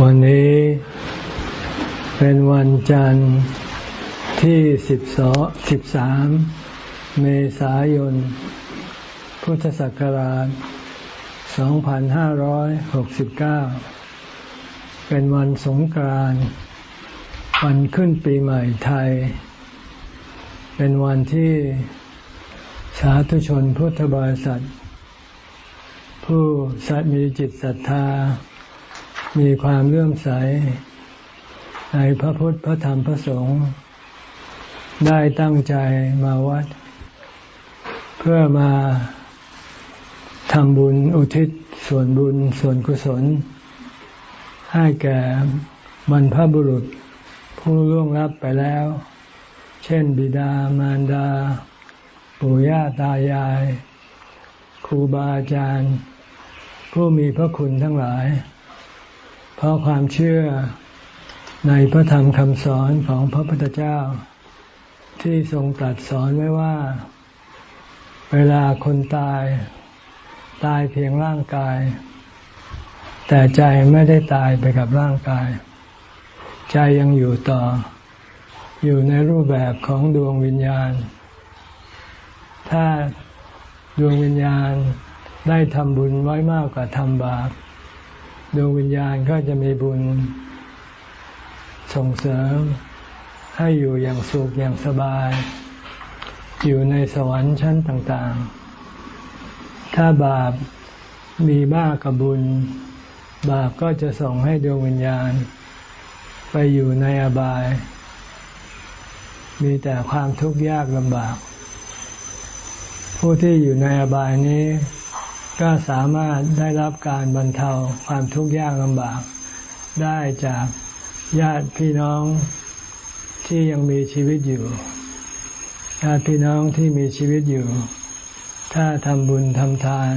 วันนี้เป็นวันจันทร์ที่สิบสอสิบสามเมษายน พุทธศักราชสองพันห้าร้อยหกสิบเก้าเป็นวันสงกรานต์วันขึ้นปีใหม่ไทย เป็นวันที่สาธุชนพุทธบริษัท ผู้มีจิตศรัทธา มีความเลื่อมใส ในพระพุทธพระธรรมพระสงฆ์ได้ตั้งใจมาวัด เพื่อมาทำบุญอุทิศส่วนบุญส่วนกุศล ให้แก่บรรพบุรุษผู้ล่วงลับไปแล้ว เช่น บิดามารดา ปู่ย่าตายาย ครูบาอาจารย์ ผู้มีพระคุณทั้งหลาย เพราะความเชื่อในพระธรรมคำสอนของพระพุทธเจ้า ที่ทรงตรัสสอนไว้ว่า เวลาคนตาย ตายเพียงร่างกาย แต่ใจไม่ได้ตายไปกับร่างกาย ใจยังอยู่ต่อ อยู่ในรูปแบบของดวงวิญญาณ ถ้าดวงวิญญาณ ได้ทำบุญไว้มากกว่าทำบาปดวงวิญญาณก็จะมีบุญส่งเสริมให้อยู่อย่างสุขอย่างสบาย อยู่ในสวรรค์ชั้นต่างๆ ถ้าบาปมีมากกับบุญ บาปก็จะส่งให้ดวงวิญญาณ ไปอยู่ในอบาย มีแต่ความทุกข์ยากลำบาก ผู้ที่อยู่ในอบายนี้ ก็สามารถได้รับการบรรเทาความทุกข์ยากลำบาก ได้จากญาติพี่น้องที่ยังมีชีวิตอยู่ ญาติพี่น้องที่มีชีวิตอยู่ ถ้าทำบุญทำทาน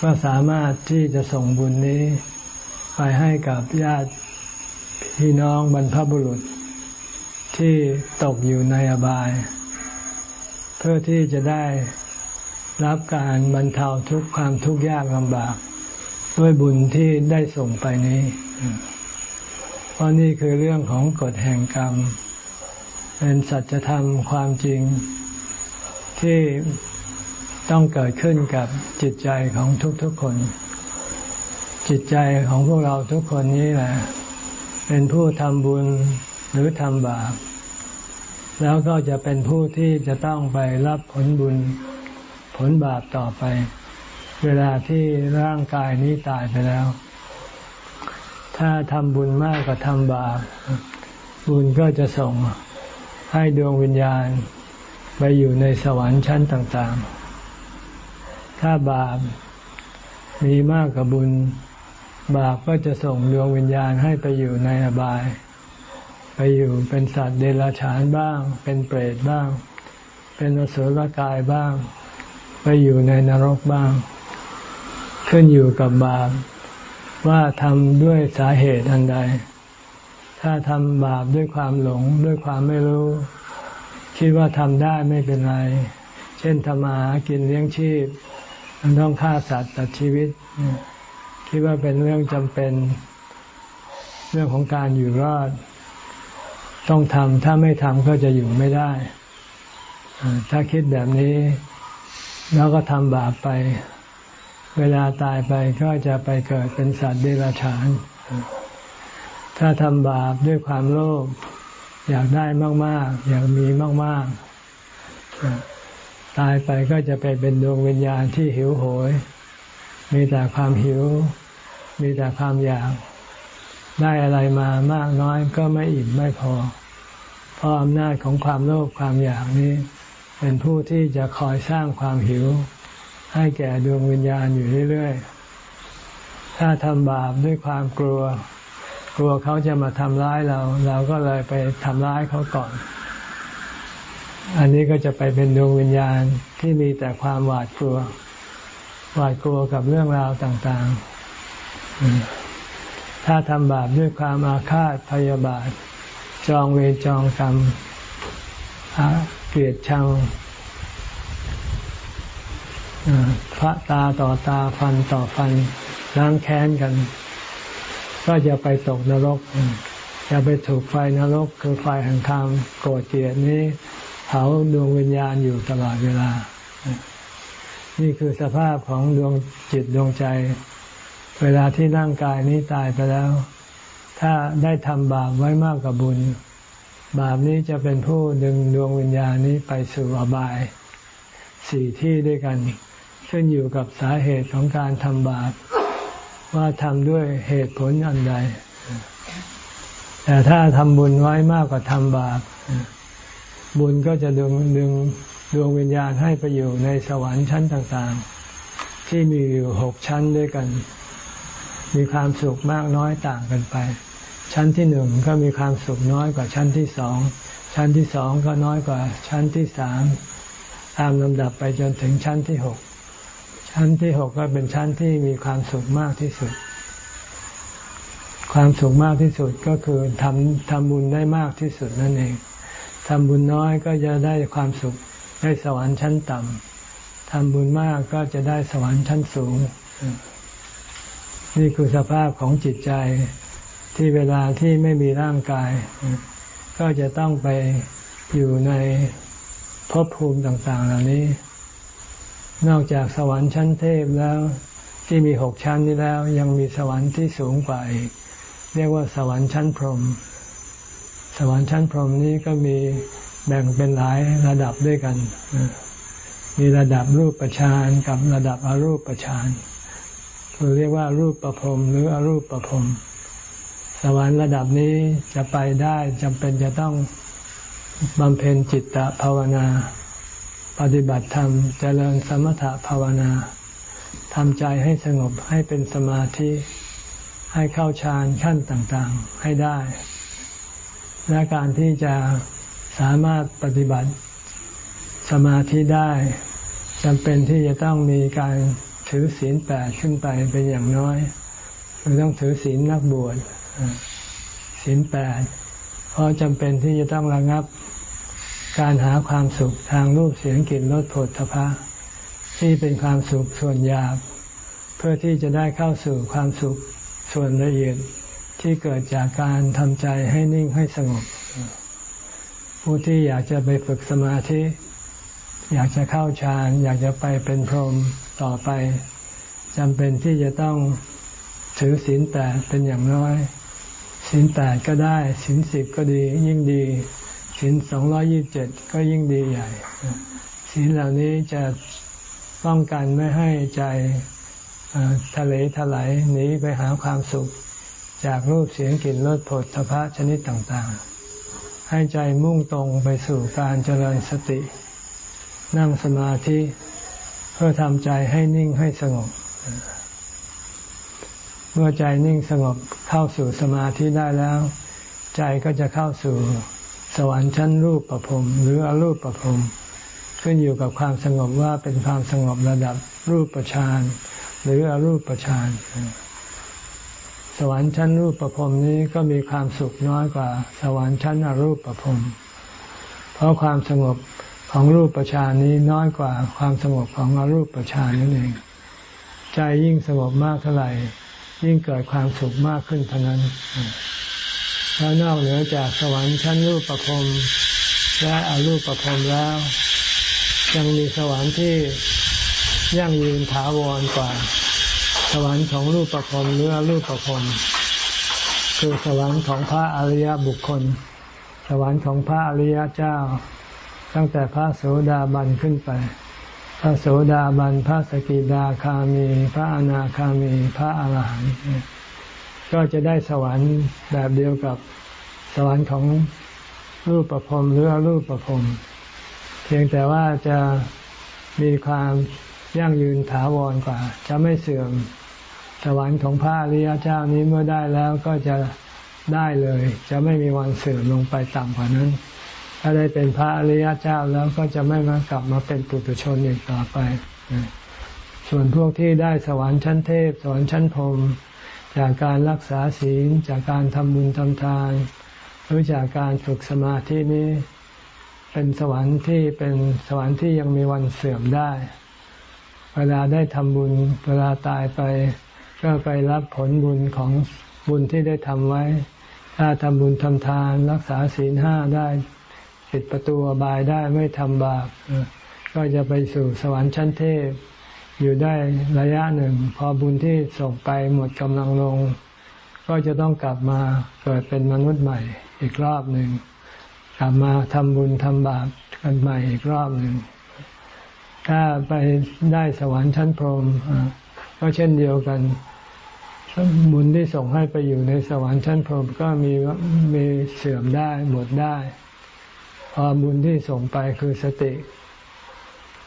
ก็สามารถที่จะส่งบุญนี้ ไปให้กับญาติพี่น้องบรรพบุรุษ ที่ตกอยู่ในอบาย เพื่อที่จะได้ รับการบรรเทาทุกความทุกข์ยากลำบาก ด้วยบุญที่ได้ส่งไปนี้ เพราะนี่คือเรื่องของกฎแห่งกรรม เป็นสัจธรรมความจริงที่ต้องเกิดขึ้นกับจิตใจของทุกๆคน จิตใจของพวกเราทุกคนนี้แหละ เป็นผู้ทำบุญหรือทำบาปแล้วก็จะเป็นผู้ที่จะต้องไปรับผลบุญ ผลบาปต่อไป เวลาที่ร่างกายนี้ตายไปแล้ว ถ้าทำบุญมากกว่าทำบาป บุญก็จะส่งให้ดวงวิญญาณ ไปอยู่ในสวรรค์ชั้นต่างๆ ถ้าบาปมีมากกว่าบุญ บาปก็จะส่งดวงวิญญาณให้ไปอยู่ในอบาย ไปอยู่เป็นสัตว์เดรัจฉานบ้าง เป็นเปรตบ้าง เป็นอสุรกายบ้าง ไปอยู่ในนรกบ้าง ขึ้นอยู่กับบาปว่าทำด้วยสาเหตุอันใด ถ้าทำบาปด้วยความหลงด้วยความไม่รู้ คิดว่าทำได้ไม่เป็นไร เช่นทำมากินเลี้ยงชีพต้องฆ่าสัตว์ตัดชีวิต คิดว่าเป็นเรื่องจำเป็น เรื่องของการอยู่รอด ต้องทำถ้าไม่ทำก็จะอยู่ไม่ได้ ถ้าคิดแบบนี้ แล้วก็ทำบาปไป เวลาตายไปก็จะไปเกิดเป็นสัตว์เดรัจฉาน ถ้าทำบาปด้วยความโลภอยากได้มาก ๆ อยากมีมาก ๆ ตายไปก็จะไปเป็นดวงวิญญาณที่หิวโหย มีแต่ความหิว มีแต่ความอยาก ได้อะไรมามากน้อยก็ไม่อิ่มไม่พอ เพราะอำนาจของความโลภความอยากนี้ เป็นผู้ที่จะคอยสร้างความหิว ให้แก่ดวงวิญญาณอยู่เรื่อยๆ ถ้าทำบาปด้วยความกลัว กลัวเขาจะมาทำร้ายเรา เราก็เลยไปทำร้ายเขาก่อน อันนี้ก็จะไปเป็นดวงวิญญาณที่มีแต่ความหวาดกลัว หวาดกลัวกับเรื่องราวต่างๆ ถ้าทำบาปด้วยความอาฆาตพยาบาท จองเวรจองกรรม เกลียดชังพระตาต่อตาฟันต่อฟันล้างแค้นกัน ก็จะไปตกนรกจะไปถูกไฟนรก คือไฟแห่งความโกรธเกลียดนี้เผาดวงวิญญาณอยู่ตลอดเวลา นี่คือสภาพของดวงจิตดวงใจ เวลาที่ร่างกายนี้ตายไปแล้ว ถ้าได้ทำบาปไว้มากกว่าบุญ บาปนี้จะเป็นผู้ดึงดวงวิญญาณนี้ไปสู่อบายสี่ที่ด้วยกัน ขึ้นอยู่กับสาเหตุของการทำบาป ว่าทำด้วยเหตุผลอันใด แต่ถ้าทำบุญไว้มากกว่าทำบาป บุญก็จะดึงดึงดวงวิญญาณให้ไปอยู่ในสวรรค์ชั้นต่างๆ ที่มีอยู่หกชั้นด้วยกัน มีความสุขมากน้อยต่างกันไป ชั้นที่หนึ่งก็มีความสุขน้อยกว่าชั้นที่สอง ชั้นที่สองก็น้อยกว่าชั้นที่สามตามลำดับไปจนถึงชั้นที่หก ชั้นที่หกก็เป็นชั้นที่มีความสุขมากที่สุด ความสุขมากที่สุดก็คือทำทำบุญได้มากที่สุดนั่นเอง ทำบุญน้อยก็จะได้ความสุขได้สวรรค์ชั้นต่ำ ทำบุญมากก็จะได้สวรรค์ชั้นสูง นี่คือสภาพของจิตใจ ที่เวลาที่ไม่มีร่างกาย ก็จะต้องไปอยู่ในภพภูมิต่าง ๆ เหล่านี้ นอกจากสวรรค์ชั้นเทพแล้วที่มีหกชั้นนี้แล้ว ยังมีสวรรค์ที่สูงกว่าอีก เรียกว่าสวรรค์ชั้นพรหมสวรรค์ชั้นพรหมนี้ก็มีแบ่งเป็นหลายระดับด้วยกัน มีระดับรูปประชานกับระดับอรูปประชานคือเรียกว่ารูปประพรมหรืออรูปประพรม สวรรค์ระดับนี้จะไปได้จำเป็นจะต้องบำเพ็ญจิตตภาวนา ปฏิบัติธรรมเจริญสมถภาวนาทำใจให้สงบให้เป็นสมาธิ ให้เข้าฌานขั้นต่างๆให้ได้ และการที่จะสามารถปฏิบัติสมาธิได้จำเป็นที่จะต้องมีการถือศีลแปดขึ้นไปเป็นอย่างน้อยคือต้องถือศีลนักบวช ศีลแปดเพราะจำเป็นที่จะต้องระงับการหาความสุขทางรูปเสียงกลิ่นรสผลทพะที่เป็นความสุขส่วนหยาบ เพื่อที่จะได้เข้าสู่ความสุขส่วนละเอียดที่เกิดจากการทำใจให้นิ่งให้สงบ ผู้ที่อยากจะไปฝึกสมาธิ อยากจะเข้าฌานอยากจะไปเป็นพรหมต่อไปจำเป็นที่จะต้องถือศีลแปดเป็นอย่างน้อย ศีลแปดก็ได้ศีลสิบก็ดียิ่งดีศีลสองร้อยี่บเจ็ดก็ยิ่งดีใหญ่ศีลเหล่านี้จะป้องกันไม่ให้ใจทะเลทลายหนีไปหาความสุข จากรูปเสียงกลิ่นรสผลทพะชนิดต่างๆ ให้ใจมุ่งตรงไปสู่การเจริญสติ นั่งสมาธิเพื่อทำใจให้นิ่งให้สงบ เมื่อใจนิ่งสงบเข้าสู่สมาธิได้แล้ว ใจก็จะเข้าสู่สวรรค์ชั้นรูปประพรมหรืออรูปประพรมขึ้นอยู่กับความสงบว่าเป็นความสงบระดับรูปประชานหรืออรูปประชานสวรรค์ชั้นรูปประพรมนี้ก็มีความสุขน้อยกว่า สวรรค์ชั้นอรูปประพรมเพราะความสงบของรูปประชานนี้น้อยกว่าความสงบของอรูปประชานนั่นเอง ใจยิ่งสงบมากเท่าไหร่ ยิ่งเกิดความสุขมากขึ้นเท่านั้นแล้วนอกเหนือจากสวรรค์ชั้นรูปประพรมและอรูปประพรมแล้ว ยังมีสวรรค์ที่ยั่งยืนถาวรกว่า สวรรค์ของรูปประพรมหรืออรูปประพรมคือสวรรค์ของพระอริยบุคคล สวรรค์ของพระอริยเจ้า ตั้งแต่พระโสดาบันขึ้นไป ระโสดาบัน พระสกิดาคามี พระอนาคามี พระอาหารหันต์ก็จะได้สวรรค์แบบเดียวกับสวรรค์ของรูปประพรมหรือรูปประพรมเพียงแต่ว่าจะมีความยั่งยืนถาวรกว่า จะไม่เสื่อมสวรรค์ของพระอริยเจ้านี้เมื่อได้แล้วก็จะได้เลย จะไม่มีวันเสื่อมลงไปต่ำกว่านั้น ถ้าได้เป็นพระอริยเจ้าแล้วก็จะไม่มากลับมาเป็นปุถุชนอีกต่อไป ส่วนพวกที่ได้สวรรค์ชั้นเทพ สวรรค์ชั้นพรมจากการรักษาศีลจากการทำบุญทำทานหรือจากการฝึกสมาธินี้ เป็นสวรรค์ที่เป็นสวรรค์ที่ยังมีวันเสื่อมได้ เวลาได้ทำบุญเวลาตายไป ก็ไปรับผลบุญของบุญที่ได้ทำไว้ ถ้าทำบุญทำทาน รักษาศีลห้าได้ ปิดประตูอบายได้ไม่ทำบาปก็จะไปสู่สวรรค์ชั้นเทพ อยู่ได้ระยะหนึ่ง พอบุญที่ส่งไปหมดกำลังลง ก็จะต้องกลับมาเกิดเป็นมนุษย์ใหม่อีกรอบหนึ่ง กลับมาทำบุญทำบาปกันใหม่อีกรอบหนึ่ง ถ้าไปได้สวรรค์ชั้นพรหมก็เช่นเดียวกันบุญที่ส่งให้ไปอยู่ในสวรรค์ชั้นพรหมก็มีมีเสื่อมได้หมดได้ พอบุญที่ส่งไปคือสติ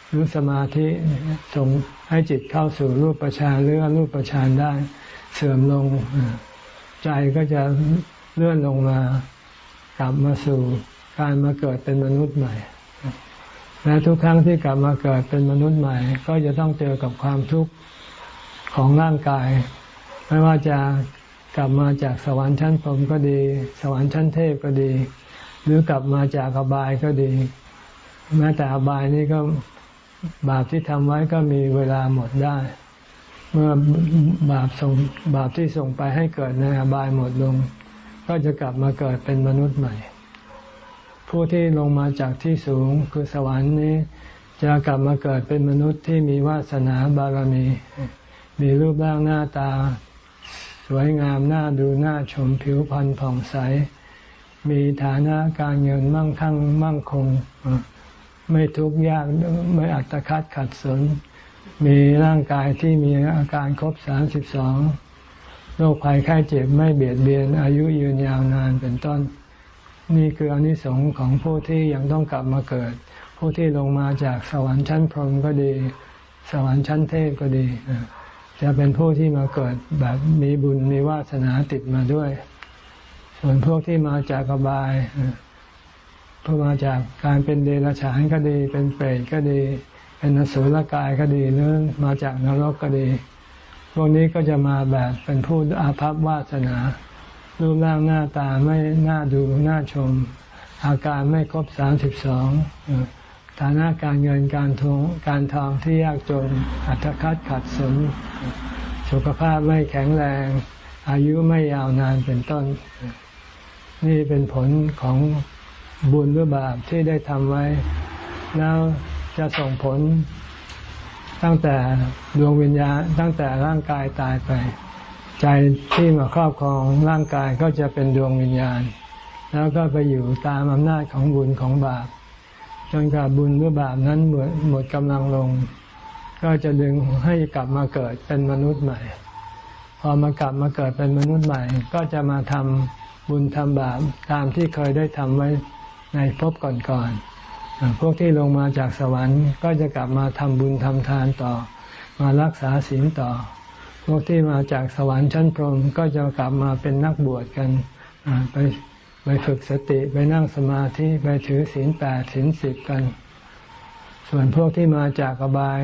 หรือสมาธิส่งให้จิตเข้าสู่รูปประชานหรือรูปประชานได้ เสื่อมลงใจก็จะเลื่อนลงมากลับมาสู่การมาเกิดเป็นมนุษย์ใหม่ และทุกครั้งที่กลับมาเกิดเป็นมนุษย์ใหม่ ก็จะต้องเจอกับความทุกข์ของร่างกาย ไม่ว่าจะกลับมาจากสวรรค์ชั้นพรหมก็ดี สวรรค์ชั้นเทพก็ดี หรือกลับมาจากอบายก็ดี แม้แต่อบายนี้ก็บาปที่ทำไว้ก็มีเวลาหมดได้ เมื่อบาปส่งบาปที่ส่งไปให้เกิดในอบายหมดลง ก็จะกลับมาเกิดเป็นมนุษย์ใหม่ ผู้ที่ลงมาจากที่สูงคือสวรรค์นี้ จะกลับมาเกิดเป็นมนุษย์ที่มีวาสนาบารมี มีรูปร่างหน้าตา สวยงามน่าดูน่าชมผิวพรรณผ่องใส มีฐานะการเงินมั่งคั่งมั่งคง ไม่ทุกข์ยากไม่อัตคัดขัดสน มีร่างกายที่มีอาการครบสามสิบสองโรคภัยไข้เจ็บไม่เบียดเบียน อายุยืนยาวนานเป็นต้น นี่คืออนิสงส์ของผู้ที่ยังต้องกลับมาเกิด ผู้ที่ลงมาจากสวรรค์ชั้นพรหมก็ดี สวรรค์ชั้นเทพก็ดีจะเป็นผู้ที่มาเกิดแบบมีบุญมีวาสนาติดมาด้วย ส่วนพวกที่มาจากกบายพอมาจากการเป็นเดรัจฉานก็ดี เป็นเปรตก็ดี เป็นนสุลกายก็ดีหรือมาจากนรกก็ดี พวกนี้ก็จะมาแบบเป็นผู้อาภัพวาสนา รูปร่างหน้าตาไม่น่าดูน่าชม อาการไม่ครบสามสิบสองฐานะการเงินการทงการทองที่ยากจนอัตคัดขัดสน สุขภาพไม่แข็งแรง อายุไม่ยาวนานเป็นต้น นี่เป็นผลของบุญหรือบาปที่ได้ทำไว้ แล้วจะส่งผลตั้งแต่ดวงวิญญาณตั้งแต่ร่างกายตายไป ใจที่มาครอบครองร่างกายก็จะเป็นดวงวิญญาณ แล้วก็ไปอยู่ตามอำนาจของบุญของบาป จนกว่าบุญหรือบาปนั้นหมดหมดกำลังลง ก็จะดึงให้กลับมาเกิดเป็นมนุษย์ใหม่ พอมากลับมาเกิดเป็นมนุษย์ใหม่ ก็จะมาทำ บุญทำบาปตามที่เคยได้ทำไว้ในภพก่อนๆพวกที่ลงมาจากสวรรค์ก็จะกลับมาทำบุญทำทานต่อ มารักษาศีลต่อ พวกที่มาจากสวรรค์ชั้นพรหมก็จะกลับมาเป็นนักบวชกันไปไปฝึกสติไปนั่งสมาธิไปถือศีลแปดศีลสิบกัน ส่วนพวกที่มาจากอบาย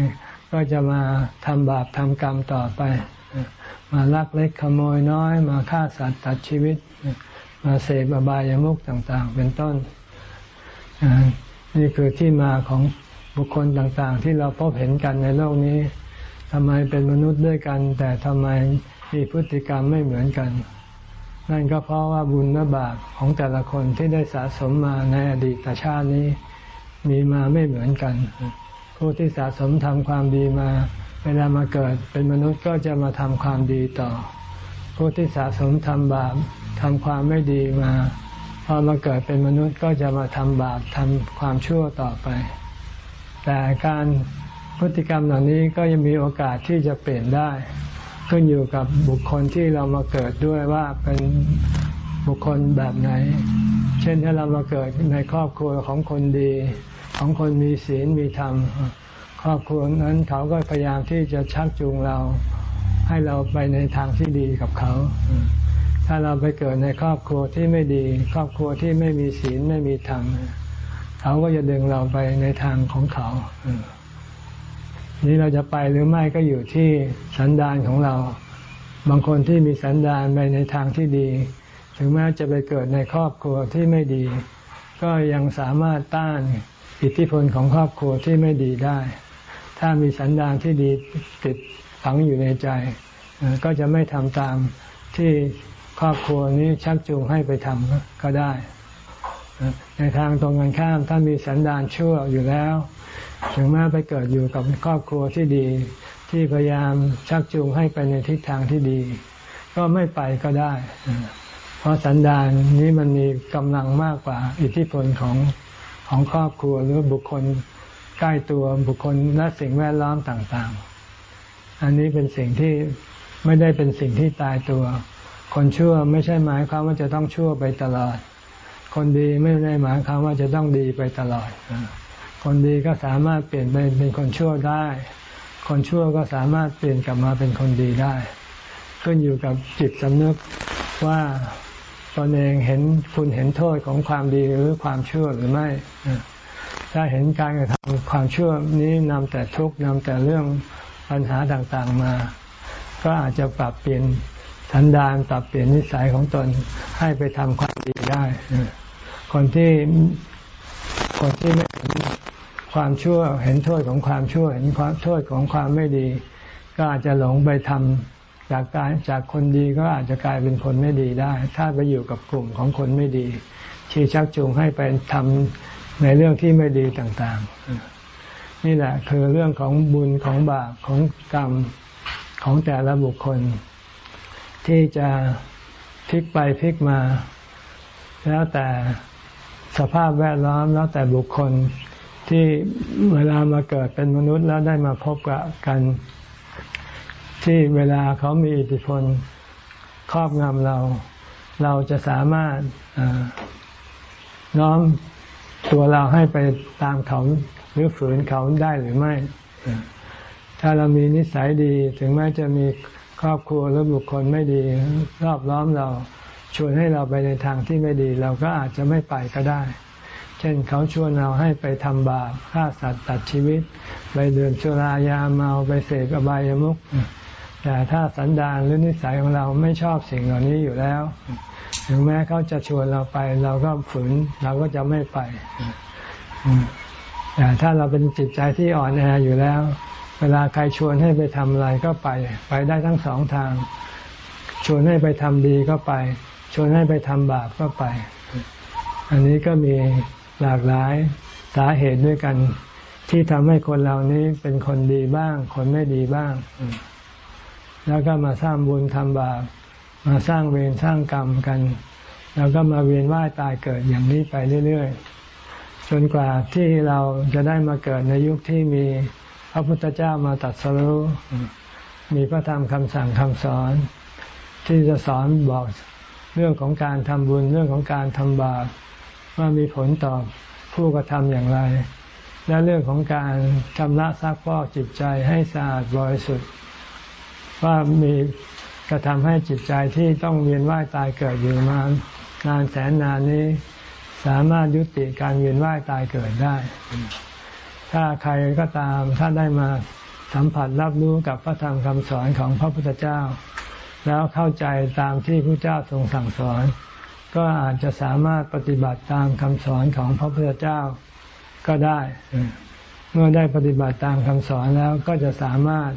ก็จะมาทำบาปทำกรรมต่อไป มาลักเล็กขโมยน้อย มาฆ่าสัตว์ตัดชีวิต มาเสพอบายามุขต่างๆ เป็นต้น นี่คือที่มาของบุคคลต่างๆ ที่เราพบเห็นกันในโลกนี้ทำไมเป็นมนุษย์ด้วยกัน แต่ทำไมมีพฤติกรรมไม่เหมือนกัน นั่นก็เพราะว่าบุญและบาปของแต่ละคนที่ได้สะสมมาในอดีตชาตินี้ มีมาไม่เหมือนกันผู้ที่สะสมทำความดีมา เวลามาเกิดเป็นมนุษย์ก็จะมาทำความดีต่อ ผู้ที่สะสมทำบาป ทำความไม่ดีมาพอมาเกิดเป็นมนุษย์ก็จะมาทำบาปทำความชั่วต่อไป แต่การพฤติกรรมเหล่านี้ก็ยังมีโอกาสที่จะเปลี่ยนได้ ขึ้นอยู่กับบุคคลที่เรามาเกิดด้วยว่าเป็นบุคคลแบบไหน เช่นถ้าเรามาเกิดในครอบครัวของคนดี ของคนมีศีลมีธรรม ครอบครัวนั้นเขาก็พยายามที่จะชักจูงเรา ให้เราไปในทางที่ดีกับเขา ถ้าเราไปเกิดในครอบครัวที่ไม่ดี ครอบครัวที่ไม่มีศีลไม่มีธรรมเขาก็จะดึงเราไปในทางของเขานี่เราจะไปหรือไม่ก็อยู่ที่สันดานของเรา บางคนที่มีสันดานไปในทางที่ดี ถึงแม้จะไปเกิดในครอบครัวที่ไม่ดี ก็ยังสามารถต้านอิทธิพลของครอบครัวที่ไม่ดีได้ ถ้ามีสันดานที่ดีติดฝังอยู่ในใจ ก็จะไม่ทำตามที่ ครอบครัวนี้ชักจูงให้ไปทำก็ได้ ในทางตรงกันข้ามถ้ามีสันดานชั่วอยู่แล้ว ถึงแม้ไปเกิดอยู่กับครอบครัวที่ดี ที่พยายามชักจูงให้ไปในทิศทางที่ดี ก็ไม่ไปก็ได้ เพราะสันดานนี้มันมีกำลังมากกว่าอิทธิพลของของครอบครัวหรือบุคคลใกล้ตัวบุคคลและสิ่งแวดล้อมต่างๆ อันนี้เป็นสิ่งที่ไม่ได้เป็นสิ่งที่ตายตัว คนชั่วไม่ใช่หมายความว่าจะต้องชั่วไปตลอด คนดีไม่ได้หมายความว่าจะต้องดีไปตลอด คนดีก็สามารถเปลี่ยนไปเป็นคนชั่วได้ คนชั่วก็สามารถเปลี่ยนกลับมาเป็นคนดีได้ ขึ้นอยู่กับจิตสำนึกว่าตนเองเห็นคุณเห็นโทษของความดีหรือความชั่วหรือไม่ ถ้าเห็นการกระทำความชั่วนี้นำแต่ทุกข์นำแต่เรื่องปัญหาต่างๆมา ก็อาจจะปรับเปลี่ยน สันดานปรับเปลี่ยนนิสัยของตนให้ไปทำความดีได้ คนที่คนที่ไม่เห็นความชั่วเห็นโทษของความชั่ว เห็นความโทษของความไม่ดี ก็อาจจะหลงไปทำจากการจากคนดีก็อาจจะกลายเป็นคนไม่ดีได้ ถ้าไปอยู่กับกลุ่มของคนไม่ดี ชี้ชักจูงให้ไปทำในเรื่องที่ไม่ดีต่างๆ นี่แหละคือเรื่องของบุญของบาปของกรรมของแต่ละบุคคล ที่จะพลิกไปพลิกมา แล้วแต่สภาพแวดล้อมแล้วแต่บุคคลที่เวลามาเกิดเป็นมนุษย์แล้วได้มาพบกับกัน ที่เวลาเขามีอิทธิพลครอบงำเรา เราจะสามารถน้อมตัวเราให้ไปตามเขาหรือฝืนเขาได้หรือไม่ ถ้าเรามีนิสัยดีถึงแม้จะมี ครอบครัวหรือบุคคลไม่ดีรอบล้อมเราชวนให้เราไปในทางที่ไม่ดี เราก็อาจจะไม่ไปก็ได้ เช่นเขาชวนเราให้ไปทำบาปฆ่าสัตว์ตัดชีวิต ไปเดินชุรายาเมาไปเสพอบายามุขแต่ถ้าสันดานหรือนิสัยของเราไม่ชอบสิ่งเหล่านี้อยู่แล้ว ถึงแม้เขาจะชวนเราไป เราก็ฝืนเราก็จะไม่ไปแต่ถ้าเราเป็นจิตใจที่อ่อนแออยู่แล้ว วลาใครชวนให้ไปทำอะไรก็ไป ไปได้ทั้งสองทาง ชวนให้ไปทำดีก็ไป ชวนให้ไปทำบาปก็ไป อันนี้ก็มีหลากหลายสาเหตุด้วยกัน ที่ทำให้คนเหล่านี้เป็นคนดีบ้าง คนไม่ดีบ้าง แล้วก็มาสร้างบุญทำบาปมาสร้างเวรสร้างกรรมกัน แล้วก็มาเวียนว่ายตายเกิดอย่างนี้ไปเรื่อยๆจนกว่าที่เราจะได้มาเกิดในยุคที่มี พระพุทธเจ้ามาตัดสรุมีพระธรรมคำสั่งคำสอน ที่จะสอนบอกเรื่องของการทำบุญเรื่องของการทำบาปว่ามีผลต่อผู้กระทำอย่างไร และเรื่องของการชำระซักพอกจิตใจให้สะอาดบริสุทธิ์ว่ามีก็ทำให้จิตใจที่ต้องเวียนว่ายตายเกิดอยู่มานานแสนนานนี้ สามารถยุติการเวียนว่ายตายเกิดได้ ถ้าใครก็ตามถ้าได้มาสัมผัสรับรู้กับพระธรรมคำสอนของพระพุทธเจ้า แล้วเข้าใจตามที่พระเจ้าทรงสั่งสอน ก็อาจจะสามารถปฏิบัติตามคำสอนของพระพุทธเจ้าก็ได้ เมื่อได้ปฏิบัติตามคำสอนแล้วก็จะสามารถ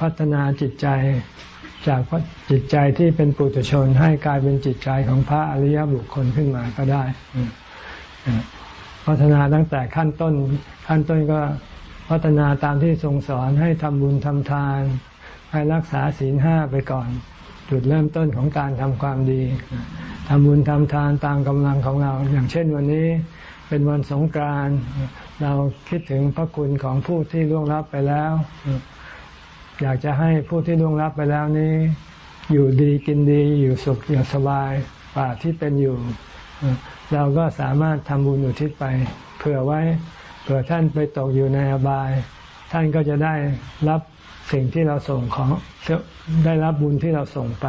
พัฒนาจิตใจจากจิตใจที่เป็นปุถุชนให้กลายเป็นจิตใจของพระอริยบุคคลขึ้นมาก็ได้ พัฒนาตั้งแต่ขั้นต้น ขั้นต้นก็พัฒนาตามที่ทรงสอนให้ทำบุญทำทาน ให้รักษาศีลห้าไปก่อน จุดเริ่มต้นของการทำความดีทำบุญทำทานตามกำลังของเรา อย่างเช่นวันนี้เป็นวันสงกรานต์เราคิดถึงพระคุณของผู้ที่ล่วงลับไปแล้ว อยากจะให้ผู้ที่ล่วงลับไปแล้วนี้ อยู่ดีกินดีอยู่สุขอยู่สบายกว่าที่เป็นอยู่ เราก็สามารถทำบุญอุทิศไป เผื่อไว้ เผื่อท่านไปตกอยู่ในอบาย ท่านก็จะได้รับสิ่งที่เราส่งของได้รับบุญที่เราส่งไป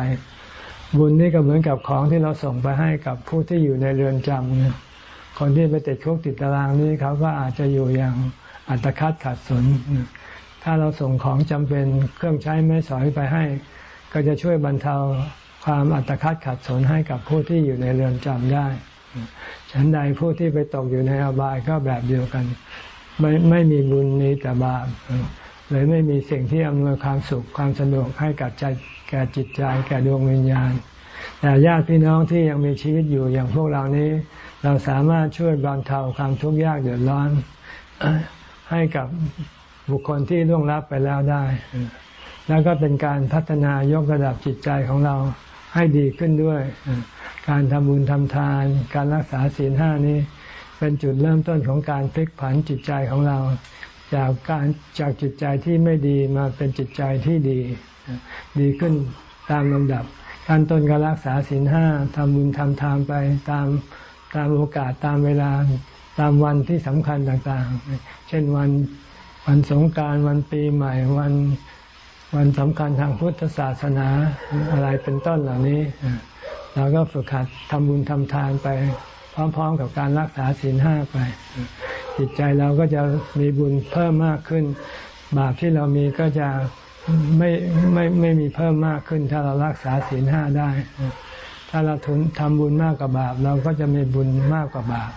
บุญนี่ก็เหมือนกับของที่เราส่งไปให้กับผู้ที่อยู่ในเรือนจำคนที่ไปติดคุกติดตารางนี้เขาก็อาจจะอยู่อย่างอัตคัดขัดสน ถ้าเราส่งของจำเป็นเครื่องใช้ไม่สอยไปให้ ก็จะช่วยบรรเทา ความอัตคัดขัดสนให้กับผู้ที่อยู่ในเรือนจำได้ ฉันใดผู้ที่ไปตกอยู่ในอบายก็แบบเดียวกัน ไม่ไม่มีบุญมีแต่บาปเลยไม่มีสิ่งที่อำนวยความสุขความสะดวกให้กับใจแก่จิตใจแก่ดวงวิญญาณ แต่ญาติพี่น้องที่ยังมีชีวิตอยู่อย่างพวกเรานี้ เราสามารถช่วยบรรเทาความทุกข์ยากเดือดร้อน ให้กับบุคคลที่ล่วงลับไปแล้วได้ แล้วก็เป็นการพัฒนายกระดับจิตใจของเรา ให้ดีขึ้นด้วย การทำบุญทำทาน การรักษาศีลห้านี้ เป็นจุดเริ่มต้นของการพลิกผันจิตใจของเรา จากการจากจิตใจที่ไม่ดีมาเป็นจิตใจที่ดี ดีขึ้นตามลำดับการต้นการรักษาศีลห้าทำบุญทำทานไปตามตามโอกาสตามเวลาตามวันที่สำคัญต่างๆ เช่นวันวันสงการวันปีใหม่วัน วันสำคัญทางพุทธศาสนาอะไรเป็นต้นเหล่านี้เราก็ฝึกหัดทำบุญทำทานไป พร้อมๆ กับการรักษาศีลห้าไป จิตใจเราก็จะมีบุญเพิ่มมากขึ้น บาปที่เรามีก็จะไม่ไม่ไม่มีเพิ่มมากขึ้น ถ้าเรารักษาศีลห้าได้ ถ้าเราทุนทำบุญมากกว่าบาป เราก็จะมีบุญมากกว่าบาป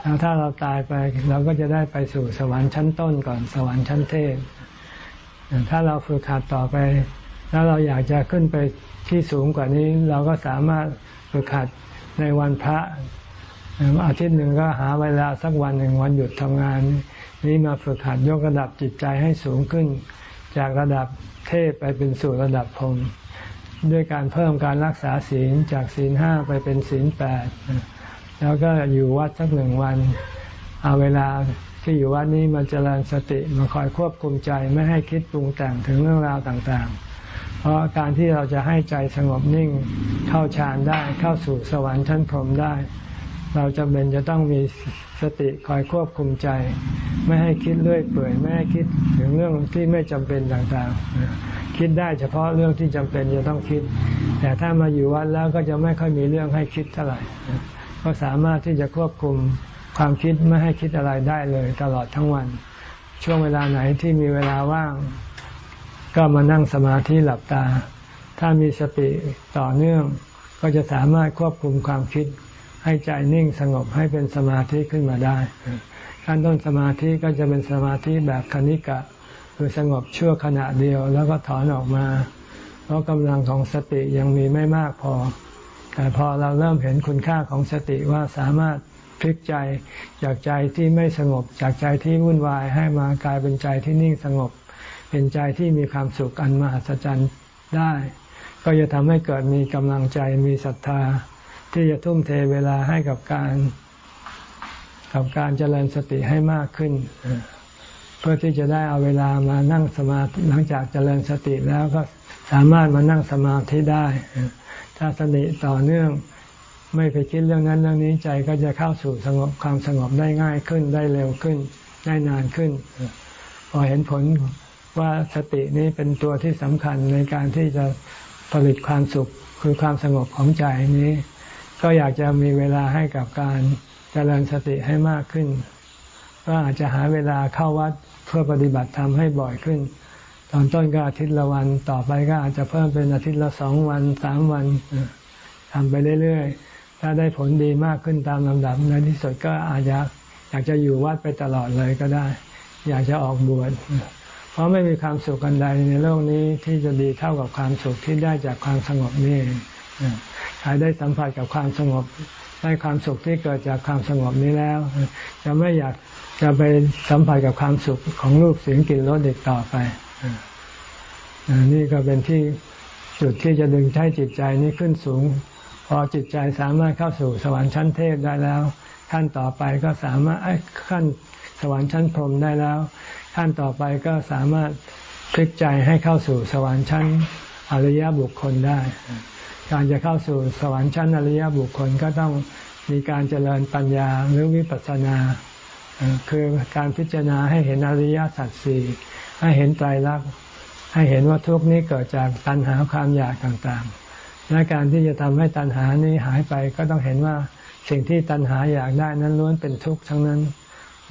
แล้วถ้าเราตายไปเราก็จะได้ไปสู่สวรรค์ชั้นต้นก่อนสวรรค์ชั้นเทพ ถ้าเราฝึกขัดต่อไป แล้วเราอยากจะขึ้นไปที่สูงกว่านี้ เราก็สามารถฝึกขัดในวันพระอาทิตย์หนึ่งก็หาเวลาสักวันหนึ่งวันหยุดทำงาน นี้มาฝึกขัดยกระดับจิตใจให้สูงขึ้น จากระดับเทพไปเป็นสู่ระดับพรหมด้วยการเพิ่มการรักษาศีลจากศีลห้าไปเป็นศีลแปดแล้วก็อยู่วัดสักหนึ่งวัน เอาเวลา ที่อยู่วัดนี้มาเจริญสติมาคอยควบคุมใจไม่ให้คิดปรุงแต่งถึงเรื่องราวต่างๆ เพราะการที่เราจะให้ใจสงบนิ่งเข้าฌานได้เข้าสู่สวรรค์ชั้นพรหมได้ เราจำเป็นจะต้องมีสติคอยควบคุมใจ ไม่ให้คิดเรื่อยเปื่อยไม่ให้คิดถึงเรื่องที่ไม่จำเป็นต่างๆ คิดได้เฉพาะเรื่องที่จำเป็นจะต้องคิด แต่ถ้ามาอยู่วัดแล้วก็จะไม่ค่อยมีเรื่องให้คิดเท่าไหร่ก็สามารถที่จะควบคุม ความคิดไม่ให้คิดอะไรได้เลยตลอดทั้งวัน ช่วงเวลาไหนที่มีเวลาว่าง ก็มานั่งสมาธิหลับตา ถ้ามีสติต่อเนื่อง ก็จะสามารถควบคุมความคิด ให้ใจนิ่งสงบให้เป็นสมาธิขึ้นมาได้ขั้นต้นสมาธิก็จะเป็นสมาธิแบบคณิกะ คือสงบชั่วขณะเดียวแล้วก็ถอนออกมา เพราะกำลังของสติยังมีไม่มากพอ แต่พอเราเริ่มเห็นคุณค่าของสติว่าสามารถ พลิกใจ จากใจที่ไม่สงบ จากใจที่วุ่นวายให้มากลายเป็นใจที่นิ่งสงบ เป็นใจที่มีความสุขอันมหัศจรรย์ได้ ก็จะทำให้เกิดมีกำลังใจมีศรัทธา ที่จะทุ่มเทเวลาให้กับการกับการเจริญสติให้มากขึ้น เพื่อที่จะได้เอาเวลามานั่งสมาธิหลังจากเจริญสติแล้วก็สามารถมานั่งสมาธิได้ ถ้าสติต่อเนื่อง ไม่ไปคิดเรื่องนั้นเรื่องนี้ใจก็จะเข้าสู่สงบความสงบได้ง่ายขึ้นได้เร็วขึ้น ได้นานขึ้น พอเห็นผลว่าสตินี้เป็นตัวที่สำคัญในการที่จะผลิตความสุขคือความสงบของใจนี้ ก็อยากจะมีเวลาให้กับการเจริญสติให้มากขึ้น ก็อาจจะหาเวลาเข้าวัดเพื่อปฏิบัติธรรมให้บ่อยขึ้น ตอนต้นก็อาทิตย์ละวันต่อไปก็อาจจะเพิ่มเป็นอาทิตย์ละสองวันสามวันทำไปเรื่อยๆ ถ้าได้ผลดีมากขึ้นตามลำดับในที่สุดก็อาจจะอยากจะอยู่วัดไปตลอดเลยก็ได้ อยากจะออกบวชเพราะไม่มีความสุขกันใดในโลกนี้ที่จะดีเท่ากับความสุขที่ได้จากความสงบนี่ใครได้สัมผัสกับความสงบได้ความสุขที่เกิดจากความสงบนี้แล้ว จะไม่อยากจะไปสัมผัสกับความสุขของรูปเสียงกลิ่นรสเด็กต่อไปนี่ก็เป็นที่จุดที่จะดึงให้จิตใจนี้ขึ้นสูง พอจิตใจสามารถเข้าสู่สวรรค์ชั้นเทพได้แล้ว ขั้นต่อไปก็สามารถขั้นสวรรค์ชั้นพรหมได้แล้ว ขั้นต่อไปก็สามารถพลิกใจให้เข้าสู่สวรรค์ชั้นอริยบุคคลได้ การจะเข้าสู่สวรรค์ชั้นอริยบุคคลก็ต้องมีการเจริญปัญญาหรือวิปัสสนา คือการพิจารณาให้เห็นอริยสัจสี่ให้เห็นไตรลักษณ์ให้เห็นว่าทุกนี้เกิดจากตัณหาความอยากต่างๆ และการที่จะทำให้ตัณหานี้หายไปก็ต้องเห็นว่าสิ่งที่ตัณหาอยากได้นั้นล้วนเป็นทุกข์ทั้งนั้น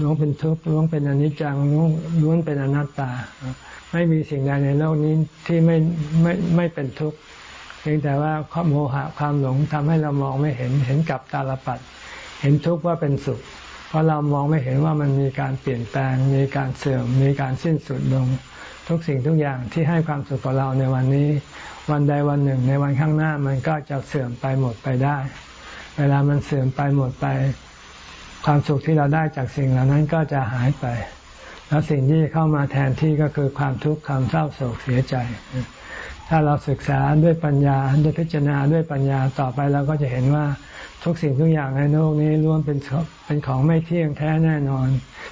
ล้วนเป็นทุกข์ล้วนเป็นอนิจจังล้วนเป็นอนัตตา ไม่มีสิ่งใดในโลกนี้ที่ไม่ไม่ไม่เป็นทุกข์เพียงแต่ว่าข้อโมหะความหลงทำให้เรามองไม่เห็นเห็นกับตาลปัดเห็นทุกข์ว่าเป็นสุข เพราะเรามองไม่เห็นว่ามันมีการเปลี่ยนแปลง มีการเสื่อมมีการสิ้นสุดลง ทุกสิ่งทุกอย่างที่ให้ความสุขกับเราในวันนี้ วันใดวันหนึ่ง ในวันข้างหน้ามันก็จะเสื่อมไปหมดไปได้ เวลามันเสื่อมไปหมดไป ความสุขที่เราได้จากสิ่งเหล่านั้นก็จะหายไป แล้วสิ่งที่เข้ามาแทนที่ก็คือความทุกข์ความเศร้าโศกเสียใจ ถ้าเราศึกษาด้วยปัญญาด้วยพิจารณาด้วยปัญญาต่อไปเราก็จะเห็นว่าทุกสิ่งทุกอย่างในโลกนี้ล้วนเป็นเป็นของไม่เที่ยงแท้แน่นอน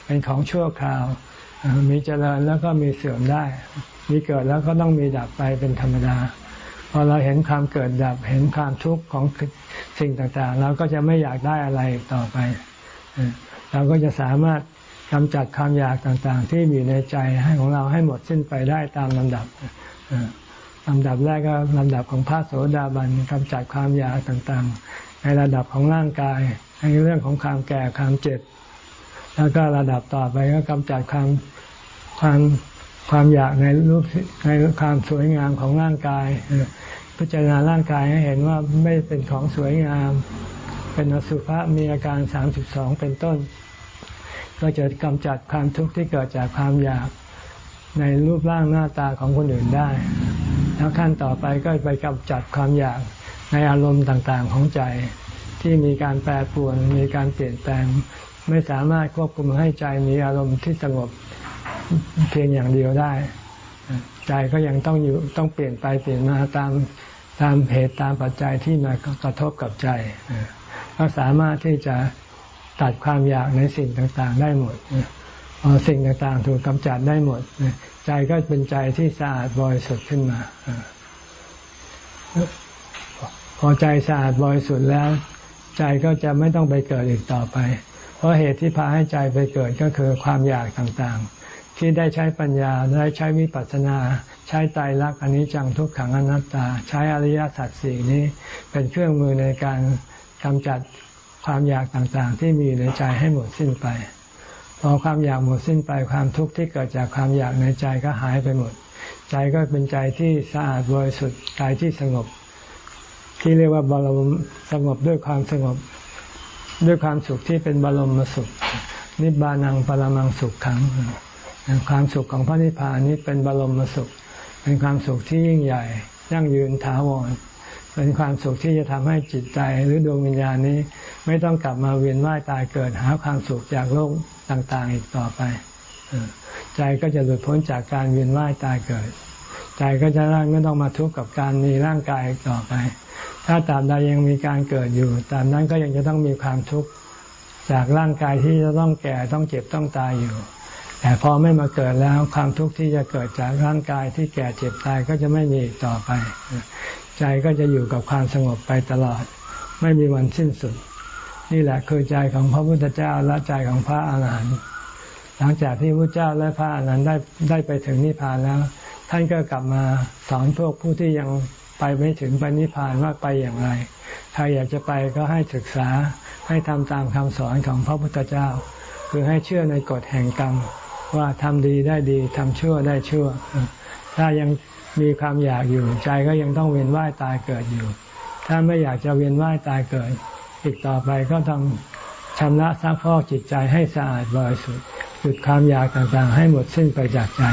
เป็นของชั่วคราว มีเจริญแล้วก็มีเสื่อมได้ มีเกิดแล้วก็ต้องมีดับไปเป็นธรรมดา พอเราเห็นความเกิดดับ เห็นความทุกข์ของสิ่งต่างๆ เราก็จะไม่อยากได้อะไรต่อไป เราก็จะสามารถกำจัดความอยากต่างๆ ที่มีในใจให้ของเราให้หมดสิ้นไปได้ตามลำดับลำดับแรกก็ลำดับของพระโสดาบันกำจัดความอยากต่างๆ ในระดับของร่างกายในเรื่องของความแก่ความเจ็บ แล้วก็ระดับต่อไปก็กำจัดความความความอยากในรูปในความสวยงามของร่างกาย พิจารณาร่างกายให้เห็นว่าไม่เป็นของสวยงาม เป็นอสุภะมีอาการสามสิบสองเป็นต้น ก็จะกำจัดความทุกข์ที่เกิดจากความอยากในรูปร่างหน้าตาของคนอื่นได้ แล้วขั้นต่อไปก็ไปกำจัดความอยากในอารมณ์ต่างๆของใจ ที่มีการแปรปรวนมีการเปลี่ยนแปลง ไม่สามารถควบคุมให้ใจมีอารมณ์ที่สงบเพียงอย่างเดียวได้ ใจก็ยังต้องอยู่ต้องเปลี่ยนไปเปลี่ยนมาตามตามเหตุตามปัจจัยที่มากระทบกับใจก็สามารถที่จะตัดความอยากในสิ่งต่างๆ ได้หมดพอสิ่งต่างๆ ถูกกำจัดได้หมด ใจก็เป็นใจที่สะอาดบริสุทธิ์ขึ้นมาพอใจสะอาดบริสุทธิ์แล้ว ใจก็จะไม่ต้องไปเกิดอีกต่อไป เพราะเหตุที่พาให้ใจไปเกิดก็คือความอยากต่างๆ ที่ได้ใช้ปัญญาได้ใช้วิปัสสนา ใช้ไตรลักษณ์อนิจจังทุกขังอนัตตา ใช้อริยสัจสี่นี้เป็นเครื่องมือในการกำจัดความอยากต่างๆ ที่มีในใจให้หมดสิ้นไป พอความอยากหมดสิ้นไปความทุกข์ที่เกิดจากความอยากในใจก็หายไปหมด ใจก็เป็นใจที่สะอาดบริสุทธิ์ใจที่สงบ ที่เรียกว่าบรมสงบด้วยความสงบ ด้วยความสุขที่เป็นบรมสุข นิบานังปรมังสุขขัง ความสุขของพระนิพพานนี้เป็นบรมสุข เป็นความสุขที่ยิ่งใหญ่ ยั่งยืนถาวร เป็นความสุขที่จะทำให้จิตใจหรือดวงวิญญาณนี้ ไม่ต้องกลับมาเวียนว่ายตายเกิดหาความสุขจากโลกต่างๆ อีกต่อไป ใจก็จะหลุดพ้นจากการเวียนว่ายตายเกิด ใจก็จะไม่ต้องมาทุกข์กับการมีร่างกายต่อไป ถ้าตาบใดยังมีการเกิดอยู่ ตาบนั้นก็ยังจะต้องมีความทุกข์จากร่างกายที่จะต้องแก่ต้องเจ็บต้องตายอยู่ แต่พอไม่มาเกิดแล้วความทุกข์ที่จะเกิดจากร่างกายที่แก่เจ็บตายก็จะไม่มีต่อไป ใจก็จะอยู่กับความสงบไปตลอด ไม่มีวันสิ้นสุด นี่แหละคือใจของพระพุทธเจ้าและใจของพระอาหารหันต์หลังจากที่พระเจ้าและพระอาหารหันต์ได้ได้ไปถึงนิพพานแล้ว ท่านก็กลับมาสอนพวกผู้ที่ยัง ไปไม่ถึงปนิพานว่าไปอย่างไรใครอยากจะไปก็ให้ศึกษาให้ทำตามคำสอนของพระพุทธเจ้า คือให้เชื่อในกฎแห่งกรรม ว่าทำดีได้ดีทำชั่วได้ชั่ว ถ้ายังมีความอยากอยู่ใจก็ยังต้องเวียนว่ายตายเกิดอยู่ ถ้าไม่อยากจะเวียนว่ายตายเกิด อีกต่อไปก็ต้องชำระซักพอกจิตใจให้สะอาดบริสุทธิ์หยุดความอยากต่างๆ ให้หมดสิ้นไปจากใจ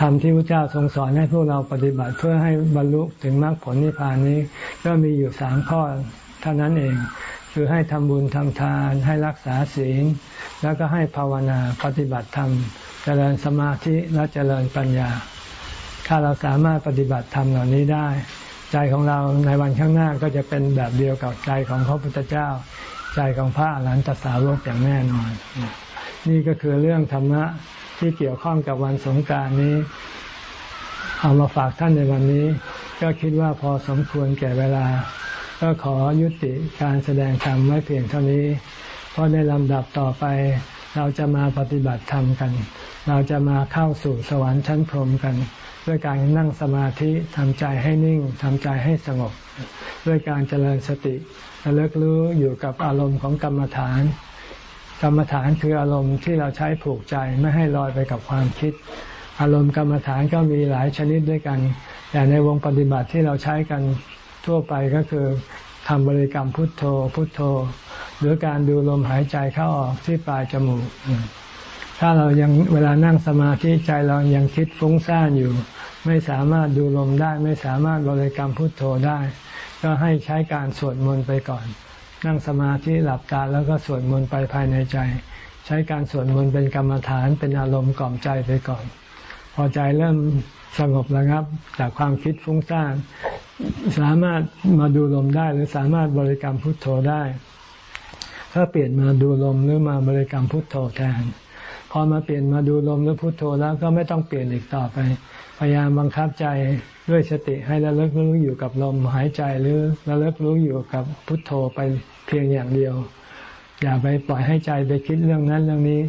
ธรรมที่พระเจ้าทรงสอนให้พวกเราปฏิบัติเพื่อให้บรรลุถึงมรรคผลนิพพานนี้ ก็มีอยู่สามข้อเท่านั้นเอง คือให้ทำบุญทำทาน ให้รักษาศีล แล้วก็ให้ภาวนาปฏิบัติธรรม เจริญสมาธิและเจริญปัญญา ถ้าเราสามารถปฏิบัติธรรมเหล่านี้ได้ ใจของเราในวันข้างหน้าก็จะเป็นแบบเดียวกับใจของพระพุทธเจ้า ใจของพระอรหันตสาวกอย่างแน่นอน นี่ก็คือเรื่องธรรมะ ที่เกี่ยวข้องกับวันสงการนี้ เอามาฝากท่านในวันนี้ ก็คิดว่าพอสมควรแก่เวลา ก็ขอยุติการแสดงธรรมไว้เพียงเท่านี้ เพราะในลำดับต่อไป เราจะมาปฏิบัติธรรมกัน เราจะมาเข้าสู่สวรรค์ชั้นพรหมกัน ด้วยการนั่งสมาธิทำใจให้นิ่งทำใจให้สงบ ด้วยการเจริญสติระลึกรู้อยู่กับอารมณ์ของกรรมฐาน กรรมฐานคืออารมณ์ที่เราใช้ผูกใจไม่ให้ลอยไปกับความคิด อารมณ์กรรมฐานก็มีหลายชนิดด้วยกัน แต่ในวงปฏิบัติที่เราใช้กันทั่วไปก็คือทำบริกรรมพุทโธ พุทโธ หรือการดูลมหายใจเข้าออกที่ปลายจมูก ถ้าเรายังเวลานั่งสมาธิใจเรายังคิดฟุ้งซ่านอยู่ ไม่สามารถดูลมได้ ไม่สามารถบริกรรมพุทโธได้ ก็ให้ใช้การสวดมนต์ไปก่อน นั่งสมาธิหลับตาแล้วก็สวดมนต์ไปภายในใจ ใช้การสวดมนต์เป็นกรรมฐานเป็นอารมณ์กล่อมใจไปก่อน พอใจเริ่มสงบระงับจากความคิดฟุ้งซ่านสามารถมาดูลมได้หรือสามารถบริกรรมพุทโธได้ ถ้าเปลี่ยนมาดูลมหรือมาบริกรรมพุทโธแทน พอมาเปลี่ยนมาดูลมหรือพุทโธแล้วก็ไม่ต้องเปลี่ยนอีกต่อไป พยายามบังคับใจด้วยสติให้ระลึกรู้อยู่กับลมหายใจหรือระลึกรู้อยู่กับพุทโธไปเพียงอย่างเดียว อย่าไปปล่อยให้ใจไปคิดเรื่องนั้นเรื่องนี้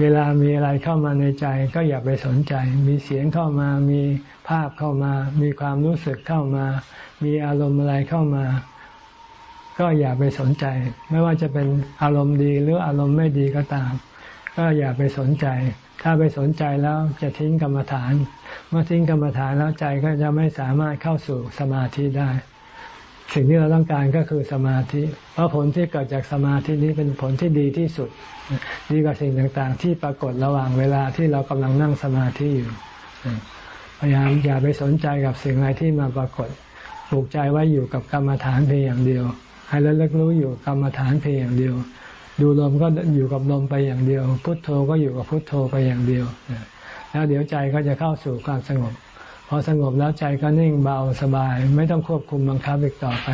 เวลามีอะไรเข้ามาในใจ ก็อย่าไปสนใจ มีเสียงเข้ามา มีภาพเข้ามา มีความรู้สึกเข้ามา มีอารมณ์อะไรเข้ามา ก็อย่าไปสนใจ ไม่ว่าจะเป็นอารมณ์ดีหรืออารมณ์ไม่ดีก็ตาม ก็อย่าไปสนใจ ถ้าไปสนใจแล้วจะทิ้งกรรมฐาน เมื่อทิ้งกรรมฐานแล้วใจก็จะไม่สามารถเข้าสู่สมาธิได้ สิ่งที่เราต้องการก็คือสมาธิ เพราะผลที่เกิดจากสมาธินี้เป็นผลที่ดีที่สุด ดีกว่าสิ่งต่างๆ ที่ปรากฏระหว่างเวลาที่เรากำลังนั่งสมาธิอยู่พยายามอย่าไปสนใจกับสิ่งอะไรที่มาปรากฏปลูกใจไว้อยู่กับกรรมฐานเพียงอย่างเดียว ให้ระลึกรู้อยู่กรรมฐานเพียงอย่างเดียว ดูลมก็อยู่กับลมไปอย่างเดียว พุทโธก็อยู่กับพุทโธไปอย่างเดียว แล้วเดี๋ยวใจก็จะเข้าสู่ความสงบ พอสงบแล้วใจก็นิ่งเบาสบาย ไม่ต้องควบคุมบังคับอีกต่อไป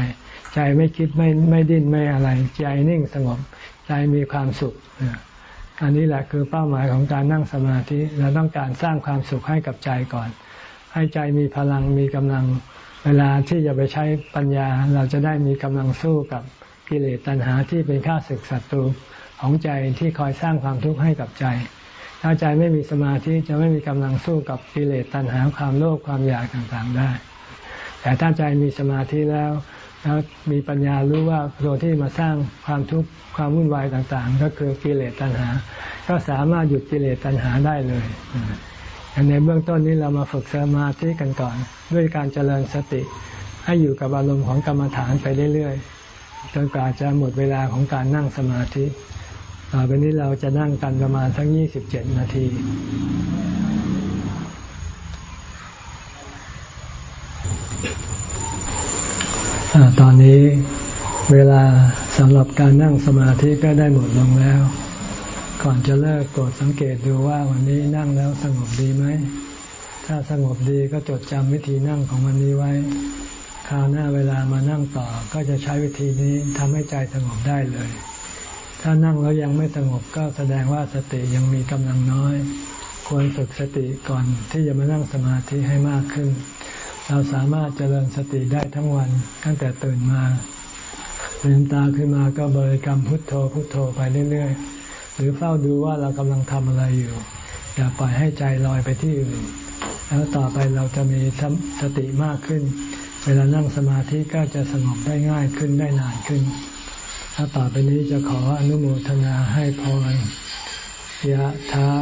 ใจไม่คิดไม่ไม่ดิ้นไม่อะไร ใจนิ่งสงบ ใจมีความสุข อันนี้แหละคือเป้าหมายของการนั่งสมาธิเราต้องการสร้างความสุขให้กับใจก่อน ให้ใจมีพลังมีกำลัง เวลาที่จะไปใช้ปัญญาเราจะได้มีกำลังสู้กับ กิเลสตัณหาที่เป็นข้าศึกศัตรูของใจที่คอยสร้างความทุกข์ให้กับใจ ถ้าใจไม่มีสมาธิจะไม่มีกำลังสู้กับกิเลสตัณหาความโลภความอยากต่างๆได้ แต่ถ้าใจมีสมาธิแล้วแล้วมีปัญญารู้ว่าตัวที่มาสร้างความทุกข์ความวุ่นวายต่างๆ ก็คือกิเลสตัณหา ก็สามารถหยุดกิเลสตัณหาได้เลยในเบื้องต้นนี้เรามาฝึกสมาธิกันก่อน ด้วยการเจริญสติ ให้อยู่กับอารมณ์ของกรรมฐานไปเรื่อยๆ จนกว่าจะหมดเวลาของการนั่งสมาธิต่อไปนี้เราจะนั่งกันประมาณทั้งยี่สิบเจ็ดนาทีตอนนี้เวลาสำหรับการนั่งสมาธิก็ได้หมดลงแล้ว ก่อนจะเลิกโปรดสังเกตดูว่าวันนี้นั่งแล้วสงบดีไหม ถ้าสงบดีก็จดจำวิธีนั่งของวันนี้ไว้ คราวหน้าเวลามานั่งต่อก็จะใช้วิธีนี้ทำให้ใจสงบได้เลย ถ้านั่งแล้วยังไม่สงบก็แสดงว่าสติยังมีกำลังน้อย ควรฝึกสติก่อนที่จะมานั่งสมาธิให้มากขึ้น เราสามารถเจริญสติได้ทั้งวันตั้งแต่ตื่นมาลืมตาขึ้นมาก็บริกรรมพุทโธพุทโธไปเรื่อยๆ หรือเฝ้าดูว่าเรากำลังทำอะไรอยู่ อย่าปล่อยให้ใจลอยไปที่อื่น แล้วต่อไปเราจะมีสติมากขึ้น เวลานั่งสมาธิก็จะสงบได้ง่ายขึ้นได้นานขึ้น ถ้าต่อไปนี้จะขออนุโมทนาให้พรยะถา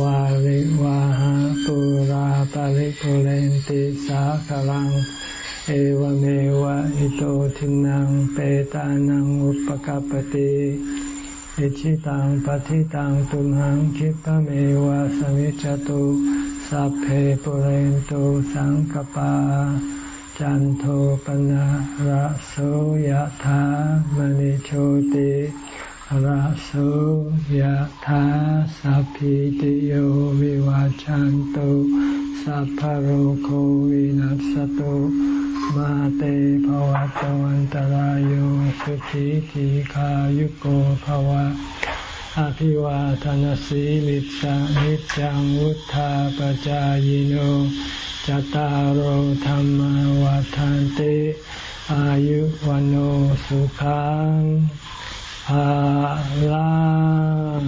วาริวาหาปุราปาริปุเรนติสาคลัง เอวเมวะอิโตทินังเปตานังอุปกปติอิชิตังปฏิตังตุมหังคิปะเมวะสมิจจตุสัพเพปุเรนตุสังกปา จันโทปนะระโสยธามณิโชติระโสยธาสัพพิติโยวิวาจันตุสัพพโรโควินัสตุมาเตภวะตวันตารโยสุขีทีขายุโกภวะ อภิวาทนสีลิสานิจังวุธาปจายโนจตารโหธรรมวาทานติอายุวันโอสุขังภาลัง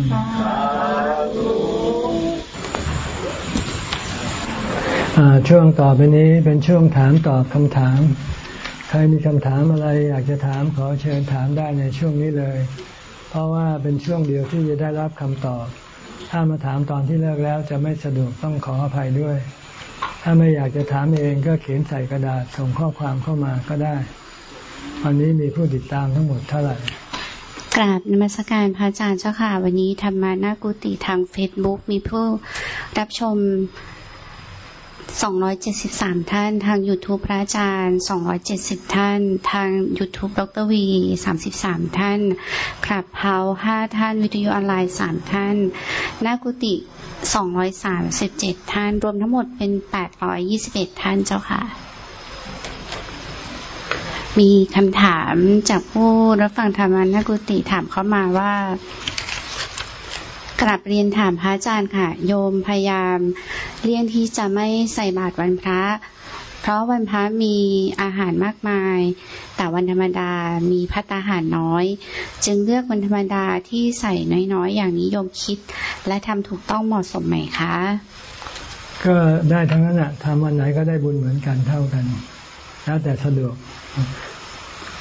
ช่วงต่อไปนี้เป็นช่วงถามตอบคำถาม ใครมีคำถามอะไรอยากจะถามขอเชิญถามได้ในช่วงนี้เลย เพราะว่าเป็นช่วงเดียวที่จะได้รับคำตอบ ถ้ามาถามตอนที่เลิกแล้วจะไม่สะดวกต้องขออภัยด้วย ถ้าไม่อยากจะถามเองก็เขียนใส่กระดาษส่งข้อความเข้ามาก็ได้ วันนี้มีผู้ติดตามทั้งหมดเท่าไหร่กราบนมัสการพระอาจารย์เจ้าค่ะ วันนี้ธรรมานากุติทางเฟซบุ๊กมีผู้รับชม 273 ท่าน ทาง YouTube พระอาจารย์ 270 ท่าน ทาง YouTube ดรวี33 ท่านคลับเฮา5ท่าน วิทยุออนไลน์ 3 ท่านนากุติ237 ท่าน รวมทั้งหมดเป็น 821 ท่านเจ้าค่ะ มีคำถามจากผู้รับฟังธรรมานากุติถามเข้ามาว่ากลับเรียนถามพระอาจารย์ค่ะ โยมพยายาม เลี่ยงที่จะไม่ใส่บาตรวันพระ เพราะวันพระมีอาหารมากมาย แต่วันธรรมดามีพัตาหารน้อย จึงเลือกวันธรรมดาที่ใส่น้อยๆ อย่างนี้โยมคิด และทำถูกต้องเหมาะสมไหมคะ ก็ได้ทั้งนั้นอะทำวันไหนก็ได้บุญเหมือนกันเท่ากัน แล้วแต่สะดวก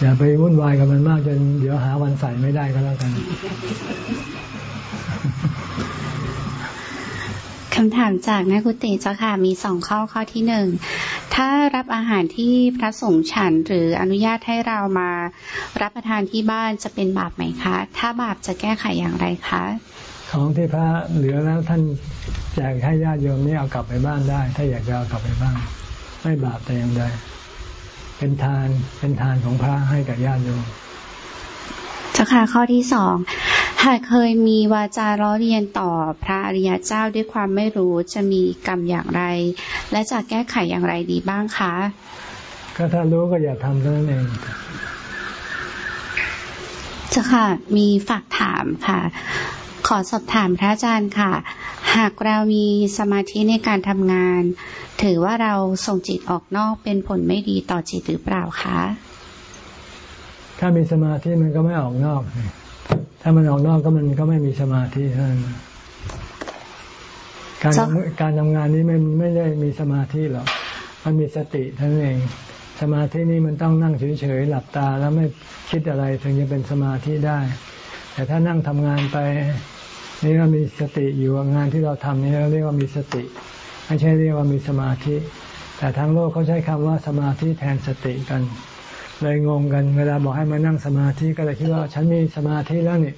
อย่าไปวุ่นวายกับมันมากจนเดี๋ยวหาวันใส่ไม่ได้ก็แล้วกัน คำถามจากนักกุฏิเจ้าค่ะ มีสองข้อข้อที่หนึ่ง ถ้ารับอาหารที่พระสงฆ์ฉันหรืออนุญาตให้เรามารับประทานที่บ้านจะเป็นบาปไหมคะ ถ้าบาปจะแก้ไขอย่างไรคะ ของที่พระเหลือแล้วท่านแจกให้ญาติโยมนี่เอากลับไปบ้านได้ ถ้าอยากจะเอากลับไปบ้านไม่บาปแต่อย่างใดเป็นทานเป็นทานของพระให้กับญาติโยม เจ้าค่ะข้อที่สองหากเคยมีวาจาล้อเรียนต่อพระอริยเจ้าด้วยความไม่รู้จะมีกรรมอย่างไร และจะแก้ไขอย่างไรดีบ้างคะก็ถ้ารู้ก็อย่าทำเท่านั้นเองเจ้าค่ะ มีฝากถามค่ะ ขอสอบถามพระอาจารย์ค่ะ หากเรามีสมาธิในการทำงาน ถือว่าเราส่งจิตออกนอกเป็นผลไม่ดีต่อจิตหรือเปล่าคะ ถ้ามีสมาธิมันก็ไม่ออกนอก ถ้ามันออกนอกก็มันก็ไม่มีสมาธิเท่านั้นการการทำงานนี้ไม่ไม่ได้มีสมาธิหรอก มันมีสติทั้งเอง สมาธินี้มันต้องนั่งเฉยๆหลับตาแล้วไม่คิดอะไรถึงจะเป็นสมาธิได้ แต่ถ้านั่งทำงานไป นี่เรามีสติอยู่งานที่เราทำนี่เราเรียกว่ามีสติไม่ใช่เรียกว่ามีสมาธิ แต่ทั้งโลกเขาใช้คำว่าสมาธิแทนสติกัน เลยงงกันเวลาบอกให้มานั่งสมาธิก็เลยคิดว่าฉันมีสมาธิแล้วนี่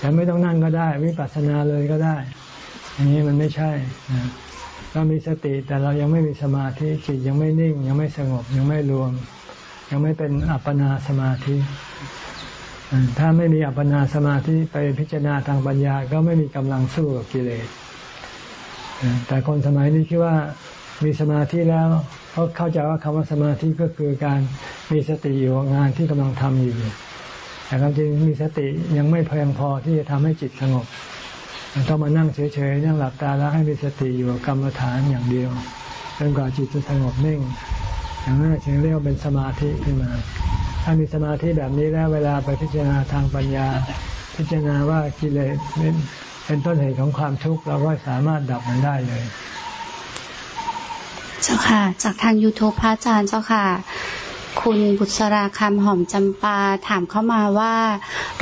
ฉันไม่ต้องนั่งก็ได้ วิปัสสนาเลยก็ได้ อย่างนี้มันไม่ใช่เรามีสติแต่เรายังไม่มีสมาธิจิตยังไม่นิ่ง ยังไม่สงบยังไม่รวม ยังไม่เป็นอัปปนาสมาธิ ถ้าไม่มีอัปปนาสมาธิไปพิจารณาทางปัญญาก็ไม่มีกำลังสู้กับกิเลสแต่คนสมัยนี้คิดว่ามีสมาธิแล้ว เขาเข้าใจว่าคำว่าสมาธิก็คือการมีสติอยู่งานที่กำลังทำอยู่ แต่ความจริงมีสติยังไม่เพียงพอที่จะทำให้จิตสงบต้องมานั่งเฉยๆนั่งหลับตาแล้วให้มีสติอยู่กับกรรมฐานอย่างเดียวจนกว่าจิตจะสงบนิ่งอย่างนั้นจึงเรียกว่าเป็นสมาธิขึ้นมา ถ้ามีสมาธิแบบนี้แล้วเวลาไปพิจารณาทางปัญญา พิจารณาว่ากิเลสเป็นต้นเหตุของความทุกข์เราก็สามารถดับมันได้เลย เจ้าค่ะ จากทาง YouTube พระอาจารย์เจ้าค่ะ คุณบุษราคำหอมจำปาถามเข้ามาว่า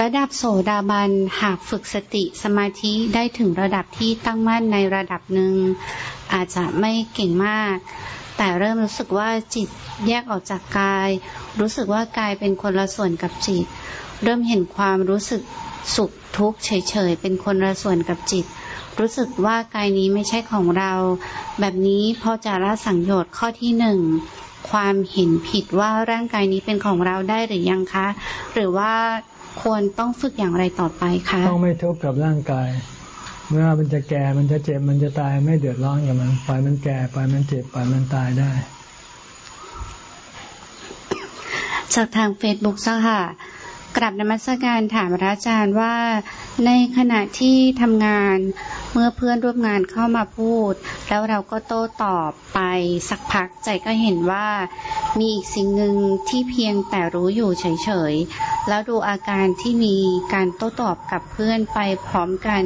ระดับโสดาบันหากฝึกสติสมาธิได้ถึงระดับที่ตั้งมั่นในระดับหนึ่ง อาจจะไม่เก่งมาก แต่เริ่มรู้สึกว่าจิตแยกออกจากกาย รู้สึกว่ากายเป็นคนละส่วนกับจิต เริ่มเห็นความรู้สึกสุขทุกข์เฉยๆเป็นคนละส่วนกับจิต รู้สึกว่ากายนี้ไม่ใช่ของเรา แบบนี้พอจะละสังโยชน์ข้อที่หนึ่งความเห็นผิดว่าร่างกายนี้เป็นของเราได้หรือยังคะ หรือว่าควรต้องฝึกอย่างไรต่อไปคะต้องไม่ทุกข์กับร่างกาย เมื่อมันจะแก่มันจะเจ็บมันจะตายไม่เดือดร้อนกับมันปล่อยมันแก่ปล่อยมันเจ็บปล่อยมันตายได้จากทางเฟซบุ๊กซะค่ะ กลับนมัสการถามพระอาจารย์ว่าในขณะที่ทำงานเมื่อเพื่อนร่วมงานเข้ามาพูด แล้วเราก็โต้ตอบไปสักพักใจก็เห็นว่า มีอีกสิ่งหนึ่งที่เพียงแต่รู้อยู่เฉยๆ แล้วดูอาการที่มีการโต้ตอบกับเพื่อนไปพร้อมกัน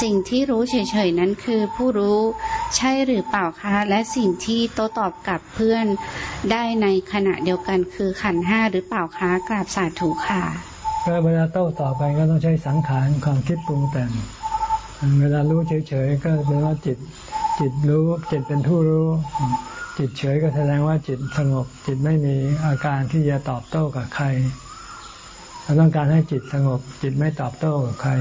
สิ่งที่รู้เฉยๆนั้นคือผู้รู้ใช่หรือเปล่าคะ และสิ่งที่โต้ตอบกับเพื่อนได้ในขณะเดียวกันคือขันห้าหรือเปล่าคะกราบสาธุค่ะก็เวลาโต้ตอบไปก็ต้องใช้สังขารความคิดปรุงแต่ง เวลารู้เฉยๆก็แปลว่าจิตจิตรู้จิตเป็นผู้รู้จิจิตเฉยก็แสดงว่าจิตสงบ จิตไม่มีอาการที่จะตอบโต้กับใครเราต้องการให้จิตสงบ จิตไม่ตอบโต้กับใคร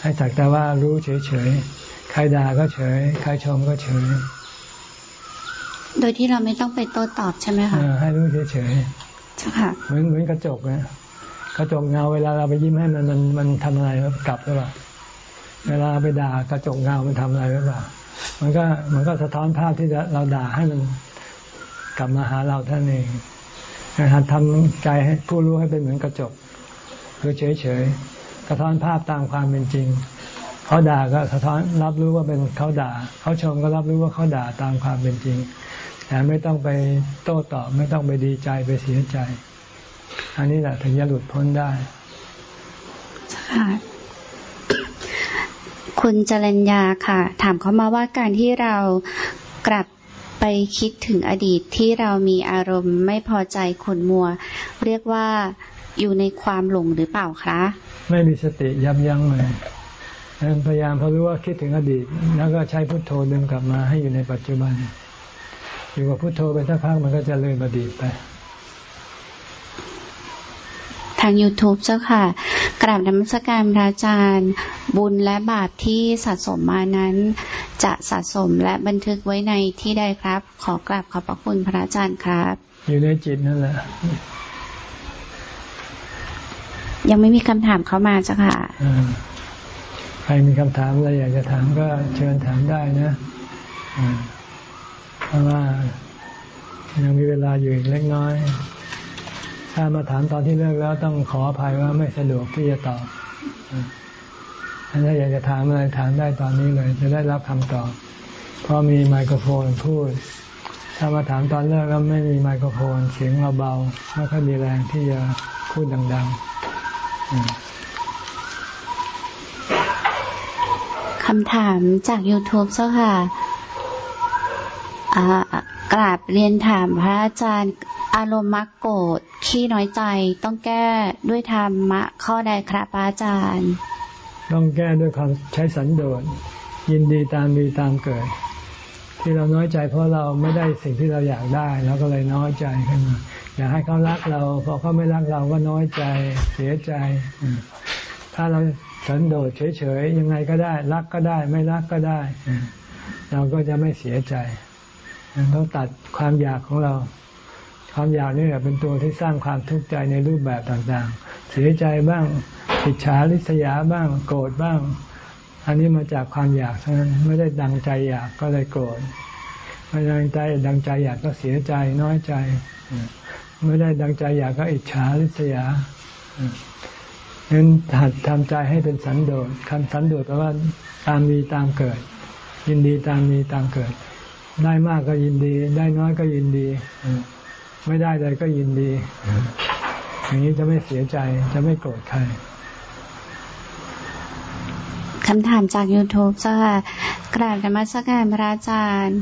ให้สักแต่ว่ารู้เฉยๆใครด่าก็เฉย ใครชมก็เฉย โดยที่เราไม่ต้องไปโต้ตอบใช่ไหมคะให้รู้เฉยๆใช่ค่ะเหมือนเหมือนกระจกนะกระจกเงาเวลาเราไปยิ้มให้มันมันมันทำอะไรกลับหรือเปล่า เวลาไปด่ากระจกเงามันทำอะไรหรือเปล่า มันก็มันก็สะท้อนภาพที่เราด่าให้มันกลับมาหาเราท่านเองนะครับทำใจให้ผู้รู้ให้เป็นเหมือนกระจก คือเฉยเฉยสะท้อนภาพตามความเป็นจริง เขาด่าก็สะท้อนรับรู้ว่าเป็นเขาด่า เขาชมก็รับรู้ว่าเขาด่าตามความเป็นจริง แต่ไม่ต้องไปโต้ตอบ ไม่ต้องไปดีใจไปเสียใจ อันนี้แหละถึงจะหลุดพ้นได้ค่ะ คุณจรัญญาค่ะ ถามเขามาว่าการที่เรากลับไปคิดถึงอดีตที่เรามีอารมณ์ไม่พอใจขุนมัว เรียกว่าอยู่ในความหลงหรือเปล่าคะ ไม่มีสติยับยั้งเลยพยายามพอรู้ว่าคิดถึงอดีต แล้วก็ใช้พุทโธดึงกลับมาให้อยู่ในปัจจุบัน อยู่กับพุทโธไปสักพักมันก็จะเลยอดีตไป ทาง YouTube เจ้าค่ะ กราบนมัสการพระอาจารย์ บุญและบาปที่สะสมมานั้น จะสะสมและบันทึกไว้ในที่ใดครับ ขอกราบขอบพระคุณพระอาจารย์ครับ อยู่ในจิตนั่นแหละ ยังไม่มีคำถามเข้ามาเจ้าค่ะใครมีคำถามอะไรอยากจะถามก็เชิญถามได้นะเพราะว่ายังมีเวลาอยู่อีกเล็กน้อย ถ้ามาถามตอนที่เลิกแล้วต้องขออภัยว่าไม่สะดวกที่จะตอบถ้าอยากจะถามอะไรถามได้ตอนนี้เลย จะได้รับคำตอบ เพราะมีไมโครโฟนพูด ถ้ามาถามตอนเลิกแล้วไม่มีไมโครโฟน เสียงเราเบาไม่ค่อยมีแรงที่จะพูดดังๆคำถามจาก YouTube เจ้าค่ะกราบเรียนถามพระอาจารย์ อารมณ์มักโกรธขี้น้อยใจต้องแก้ด้วยธรรมะข้อใดครับอาจารย์ ต้องแก้ด้วยความใช้สันโดษยินดีตามมีตามเกิด ที่เราน้อยใจเพราะเราไม่ได้สิ่งที่เราอยากได้เราก็เลยน้อยใจขึ้นมาอยากให้เขารักเราพอเขาไม่รักเราก็น้อยใจเสียใจ ถ้าเราสันโดษเฉยๆยังไงก็ได้ รักก็ได้ ไม่รักก็ได้ เราก็จะไม่เสียใจต้องตัดความอยากของเรา ความอยากนี่แหละเป็นตัวที่สร้างความทุกข์ใจในรูปแบบต่างๆ เสียใจบ้างอิจฉาริษยาบ้าง โกรธบ้าง อันนี้มาจากความอยากเท่านั้นไม่ได้ดังใจอยากก็เลยโกรธไม่ดังใจดังใจอยากก็เสียใจน้อยใจ ไม่ได้ดังใจอยากก็อิจฉาริษยาเน้นหัดทำใจให้เป็นสันโดษคำสันโดษแปลว่าตามมีตามเกิด ยินดีตามมีตามเกิด ได้มากก็ยินดี ได้น้อยก็ยินดี ไม่ได้เลยก็ยินดี อย่างนี้จะไม่เสียใจจะไม่โกรธใครคำถามจาก YouTube จ้ากราบธรรมสการพระอาจารย์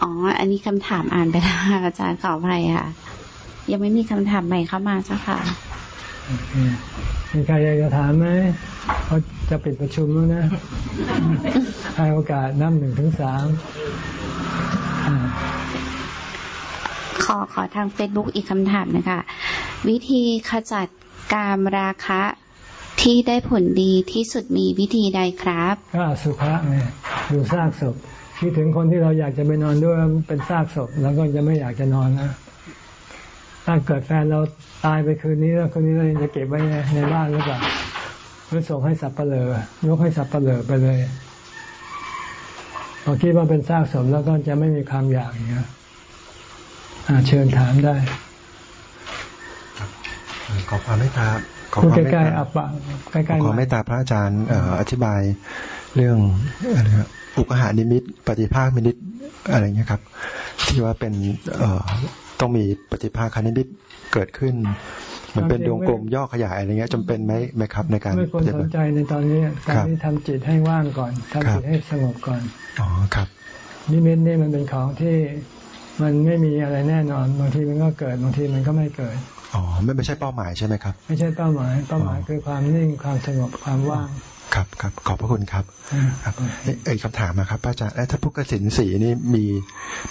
อ๋อ อันนี้คำถามอ่านไปแล้วอาจารย์ขออภัยค่ะ ยังไม่มีคำถามใหม่เข้ามาเจ้าค่ะมีใครอยากจะถามไหมเขาจะปิดประชุมแล้วนะ ให้โอกาสนับหนึ่งถึงสาม ขอขอทางเฟซบุ๊กอีกคำถามนะคะ วิธีขจัดกามราคะที่ได้ผลดีที่สุดมีวิธีใดครับก็สุภาษไงดูซากศพคิดถึงคนที่เราอยากจะไปนอนด้วยเป็นซากศพแล้วก็จะไม่อยากจะนอนนะถ้าเกิดแฟนเราตายไปคืนนี้แล้วคืนนี้เราจะเก็บไว้ในบ้านหรือเปล่าหรือส่งให้สับเปลือยกให้สับเปลือไปเลยพอคิดว่าเป็นซากศพแล้วก็จะไม่มีความอยากอย่างเงี้ย เชิญถามได้ขอความเมตตาขอความเมตตาอัปปะใกล้ๆขอเมตตาพระอาจารย์อธิบายเรื่องอะไรอุคคหนิมิต ปฏิภาคนิมิตอะไรเงี้ยครับ ที่ว่าเป็นต้องมีปฏิภาคนิมิตเกิดขึ้น มันเป็นดวงกลมย่อขยายอะไรเงี้ยจำเป็นไหมไหมครับในการไม่ควรสนใจในตอนนี้การที่ทำจิตให้ว่างก่อนทำจิตให้สงบก่อนอ๋อครับนิมิตนี่มันเป็นของที่ มันไม่มีอะไรแน่นอนบางทีมันก็เกิดบางทีมันก็ไม่เกิดอ๋อไม่ไม่ใช่เป้าหมายใช่ไหมครับ ไม่ใช่เป้าหมายเป้าหมายคือความนิ่งความสงบความว่างคครับครับขอบพระคุณครับครับเอ้คำถามนะครับอาจารย์ถ้าพวกกสินสีนี่มี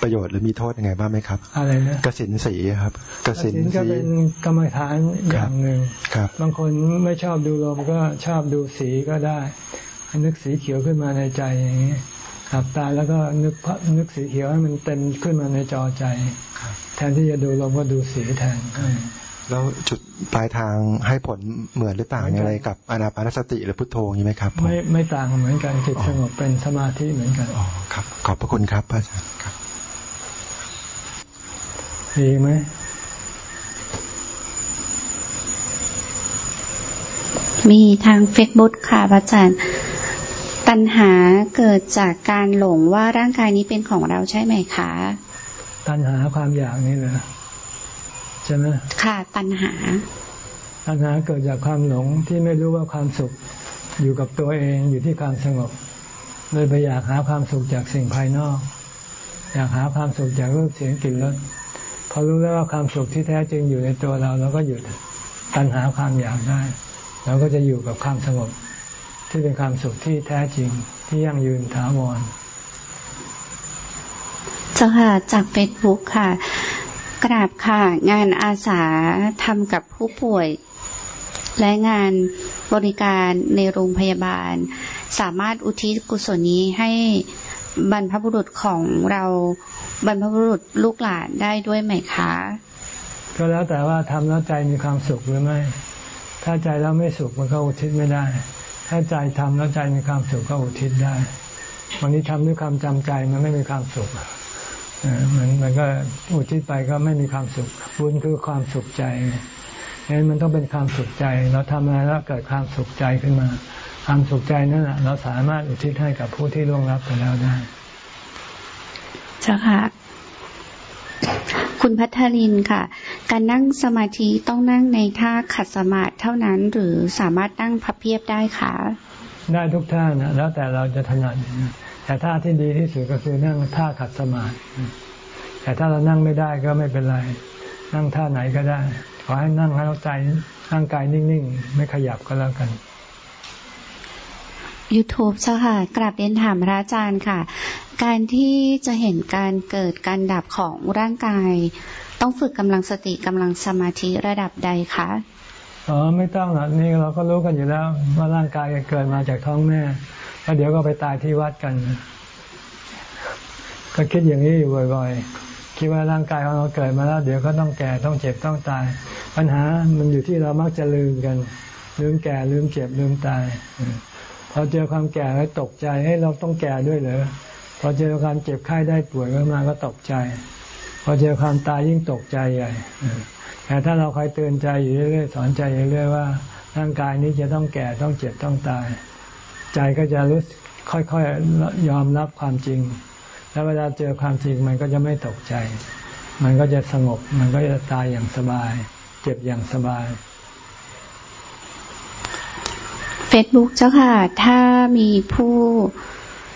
ประโยชน์หรือมีโทษยังไงบ้างไหมครับ อะไรนะกสินสีครับกสินก็เป็นกรรมฐานอย่างหนึ่งครับ บางคนไม่ชอบดูลมก็ชอบดูสีก็ได้นึกสีเขียวขึ้นมาในใจอย่างนี้ ขับตาแล้วก็นึกนึกสีเขียวให้มันเต็มขึ้นมาในจอใจ แทนที่จะดูลมก็ดูสีแทนแล้วจุดปลายทางให้ผลเหมือนหรือต่างอะไรกับอนาปานสติหรือพุทโธนี่ไหมครับ ไม่ไม่ต่างเหมือนกันจิตสงบเป็นสมาธิเหมือนกันอ๋อครับ ขอบพระคุณครับพระอาจารย์ครับดีไหมมีทางเฟซบุ๊กค่ะพระอาจารย์ ตัณหาเกิดจากการหลงว่าร่างกายนี้เป็นของเราใช่ไหมคะ ตัณหาความอยากนี่เหรอใช่ไหมค่ะตัณหา ตัณหาเกิดจากความหลงที่ไม่รู้ว่าความสุขอยู่กับตัวเองอยู่ที่ความสงบเลยไปอยากหาความสุขจากสิ่งภายนอก อยากหาความสุขจากรูปเสียงกลิ่นรสพอรู้แล้วว่าความสุขที่แท้จริงอยู่ในตัวเราเราก็หยุดตัณหาความอยากได้เราก็จะอยู่กับความสงบ ที่เป็นความสุขที่แท้จริงที่ยั่งยืนถาวรเจ้าค่ะจากเฟซบุ๊กค่ะ กราบค่ะ งานอาสาทำกับผู้ป่วย และงานบริการในโรงพยาบาล สามารถอุทิศกุศลนี้ให้บรรพบุรุษของเราบรรพบุรุษลูกหลานได้ด้วยไหมคะ ก็แล้วแต่ว่าทำแล้วใจมีความสุขหรือไม่ ถ้าใจแล้วไม่สุขมันก็อุทิศไม่ได้ ถ้าใจทำแล้วใจมีความสุขก็อุทิศได้วันนี้ทำด้วยความจำใจมันไม่มีความสุขมันมันก็อุทิศไปก็ไม่มีความสุขบุญคือความสุขใจงั้นมันต้องเป็นความสุขใจ เราทำอะไรแล้วเกิดความสุขใจขึ้นมา ความสุขใจนั่นแหละเราสามารถอุทิศให้กับผู้ที่ล่วงลับไปแล้วได้เจ้าค่ะ คุณพัทรินค่ะ การนั่งสมาธิต้องนั่งในท่าขัดสมาธิเท่านั้น หรือสามารถนั่งพับเพียบได้คะได้ทุกท่านะแล้วแต่เราจะถนัดแต่ท่าที่ดีที่สุดก็คือนั่งท่าขัดสมาธิแต่ถ้าเรานั่งไม่ได้ก็ไม่เป็นไร นั่งท่าไหนก็ได้ ขอให้นั่งให้เราใจร่างกายนิ่งๆ ไม่ขยับก็แล้วกัน YouTube เจ้าค่ะกราบเรียนถามพระอาจารย์ค่ะ การที่จะเห็นการเกิดการดับของร่างกาย ต้องฝึกกำลังสติกำลังสมาธิระดับใดคะอ๋อไม่ต้องหรอกนี่เราก็รู้กันอยู่แล้ว ว่าร่างกายเกิดมาจากท้องแม่แล้วเดี๋ยวก็ไปตายที่วัดกัน ก็คิดอย่างนี้อยู่บ่อยๆ คิดว่าร่างกายของเราเกิดมาแล้ว เดี๋ยวก็ต้องแก่ต้องเจ็บต้องตาย ปัญหามันอยู่ที่เรามักจะลืมกัน ลืมแก่ลืมเจ็บลืมตายพอเจอความแก่แล้วตกใจให้เราต้องแก่ด้วยเหรอ อเจอความเจ็บไข้ได้ป่วยมาก็ตกใจ พอเจอความตายยิ่งตกใจใหญ่แต่ถ้าเราคอยเตือนใจอยู่เรื่อยๆสอนใจอยู่เรื่อยๆว่าร่างกายนี้จะต้องแก่ต้องเจ็บต้องตาย ใจก็จะรู้ค่อยๆยอมรับความจริง แล้วเวลาเจอความจริงมันก็จะไม่ตกใจ มันก็จะสงบ มันก็จะตายอย่างสบาย เจ็บอย่างสบายเฟซบุ๊กเจ้าค่ะ ถ้ามีผู้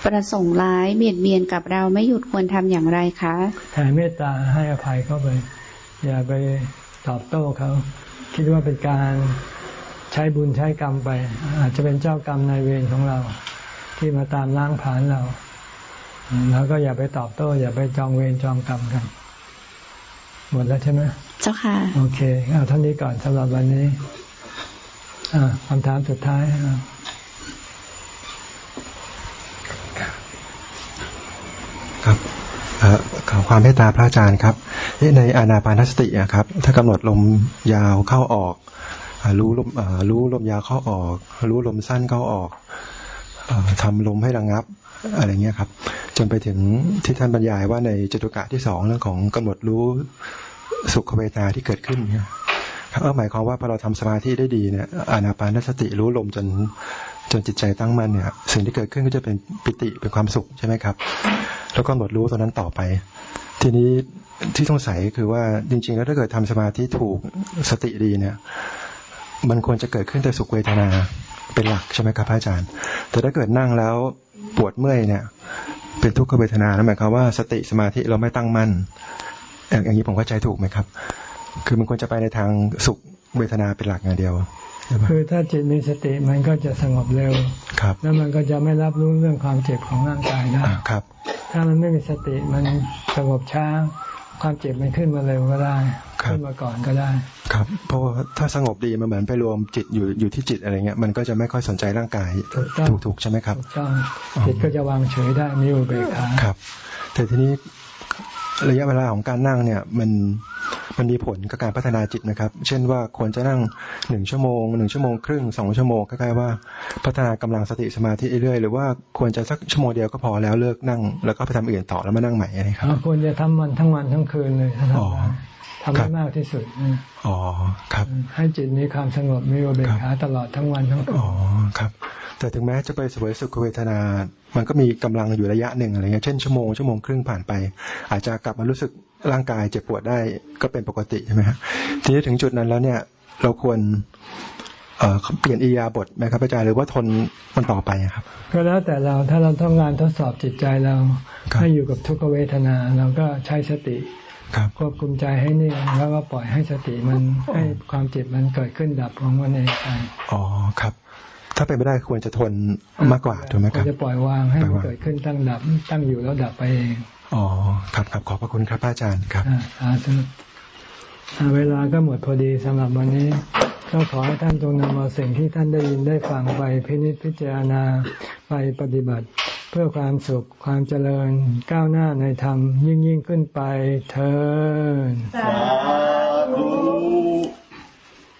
ประสงค์ร้ายเบียดเบียนกับเราไม่หยุดควรทำอย่างไรคะแผ่เมตตาให้อภัยเข้าไป อย่าไปตอบโต้เขา คิดว่าเป็นการใช้บุญใช้กรรมไป อาจจะเป็นเจ้ากรรมนายเวรของเรา ที่มาตามล้างผลาญเราเราก็อย่าไปตอบโต้ อย่าไปจองเวรจองกรรมกัน หมดแล้วใช่ไหมเจ้าค่ะ โอเค เอาท่านนี้ก่อนสำหรับวันนี้คำถามสุดท้ายครับ ขอความเมตตาพระอาจารย์ครับในอานาปานสติครับ ถ้ากำหนดลมยาวเข้าออก รู้ลมรู้ลมยาวเข้าออก รู้ลมสั้นเข้าออกทำลมให้ระงับอะไรเงี้ยครับ จนไปถึงที่ท่านบรรยายว่าในจตุกะที่สองเรื่องของกำหนดรู้สุขเวทนาที่เกิดขึ้นเนี่ยครับหมายความว่าพอเราทำสมาธิได้ดีเนี่ยอานาปานสติรู้ลมจนจนจิตใจตั้งมั่นเนี่ย สิ่งที่เกิดขึ้นก็จะเป็นปิติเป็นความสุขใช่ไหมครับ แล้วก็หมดรู้ตอนนั้นต่อไป ทีนี้ที่ต้องใส่คือว่าจริง ๆ แล้วถ้าเกิดทำสมาธิถูกสติดีเนี่ย มันควรจะเกิดขึ้นแต่สุขเวทนาเป็นหลักใช่ไหมครับพระอาจารย์ แต่ถ้าเกิดนั่งแล้วปวดเมื่อยเนี่ย เป็นทุกขเวทนาแล้วหมายความว่าสติสมาธิเราไม่ตั้งมั่นอย่างนี้ผมเข้าใจถูกไหมครับ คือมันควรจะไปในทางสุขเวทนาเป็นหลักอย่างเดียว คือถ้าจิตมีสติมันก็จะสงบเร็วครับ แล้วมันก็จะไม่รับรู้เรื่องความเจ็บของร่างกายได้อ่าครับ ถ้ามันไม่มีสติมันสงบช้า ความเจ็บมันขึ้นมาเร็วก็ได้ครับขึ้นมาก่อนก็ได้ ครับ เพราะว่าถ้าสงบดีมันเหมือนไปรวมจิตอยู่อยู่ที่จิตอะไรเงี้ยมันก็จะไม่ค่อยสนใจร่างกายถูกต้องถูกถูกใช่ไหมครับถูกต้องอ๋อจิตก็จะวางเฉยได้มีอุเบกขาครับ แต่ทีนี้ระยะเวลาของการนั่งเนี่ย มัน มันมีผลกับการพัฒนาจิตนะครับ เช่นว่าควรจะนั่งหนึ่งชั่วโมงหนึ่งชั่วโมงครึ่งสองชั่วโมงคล้ายๆว่าพัฒนากำลังสติสมาธิเรื่อยๆหรือว่าควรจะสักชั่วโมงเดียวก็พอแล้วเลิกนั่ง แล้วก็ไปทำอื่นต่อแล้วมานั่งใหม่อะไรครับเราควรจะทำมันทั้งวันทั้งคืนเลยถ้าอ๋อทำได้ทำครัให้บมากที่สุดนะอ๋อครับ ให้จิตมีความสงบมีอุเบกขาตลอดทั้งวันทั้งคือ๋นอครับแต่ถึงแม้จะไปเสวยสุขเวทนา มันก็มีกำลังอยู่ระยะหนึ่งอะไรเงี้ย เช่นชั่วโมงชั่วโมงครึ่งผ่านไป อาจจะกลับมารู้สึก ร่างกายเจ็บปวดได้ก็เป็นปกติใช่ไหมฮะทีนี้ถึงจุดนั้นแล้วเนี่ย เราควรเอ่อเปลี่ยนอียาบทไหมครับอาจารย์หรือว่าทนมันต่อไปอะครับ ก็แล้วแต่เราถ้าเราต้องการทดสอบจิตใจเราครับให้อยู่กับทุกขเวทนาเราก็ใช้สติครับควบคุมใจให้นิ่งแล้วก็ปล่อยให้สติมันให้ความเจ็บมันเกิดขึ้นดับของมันเองไปอ๋อครับ ถ้าเป็นไม่ได้ควรจะทนมากกว่าถูกไหมครับวรจะปล่อย วางให้มันปล่อยวางเกิดขึ้นตั้งดับ ตั้งอยู่แล้วดับไปเอง อ๋อครับครับขอบพระคุณครับอาจารย์ครับอ่าสาธุอ่าเวลาก็หมดพอดีสำหรับวันนี้ ก็ขอให้ท่านจงนำเอาสิ่งที่ท่านได้ยินได้ฟังไปพินิจพิจารณาไปปฏิบัติ เพื่อความสุขความเจริญก้าวหน้าในธรรมยิ่งยิ่งขึ้นไปเธอสาธุ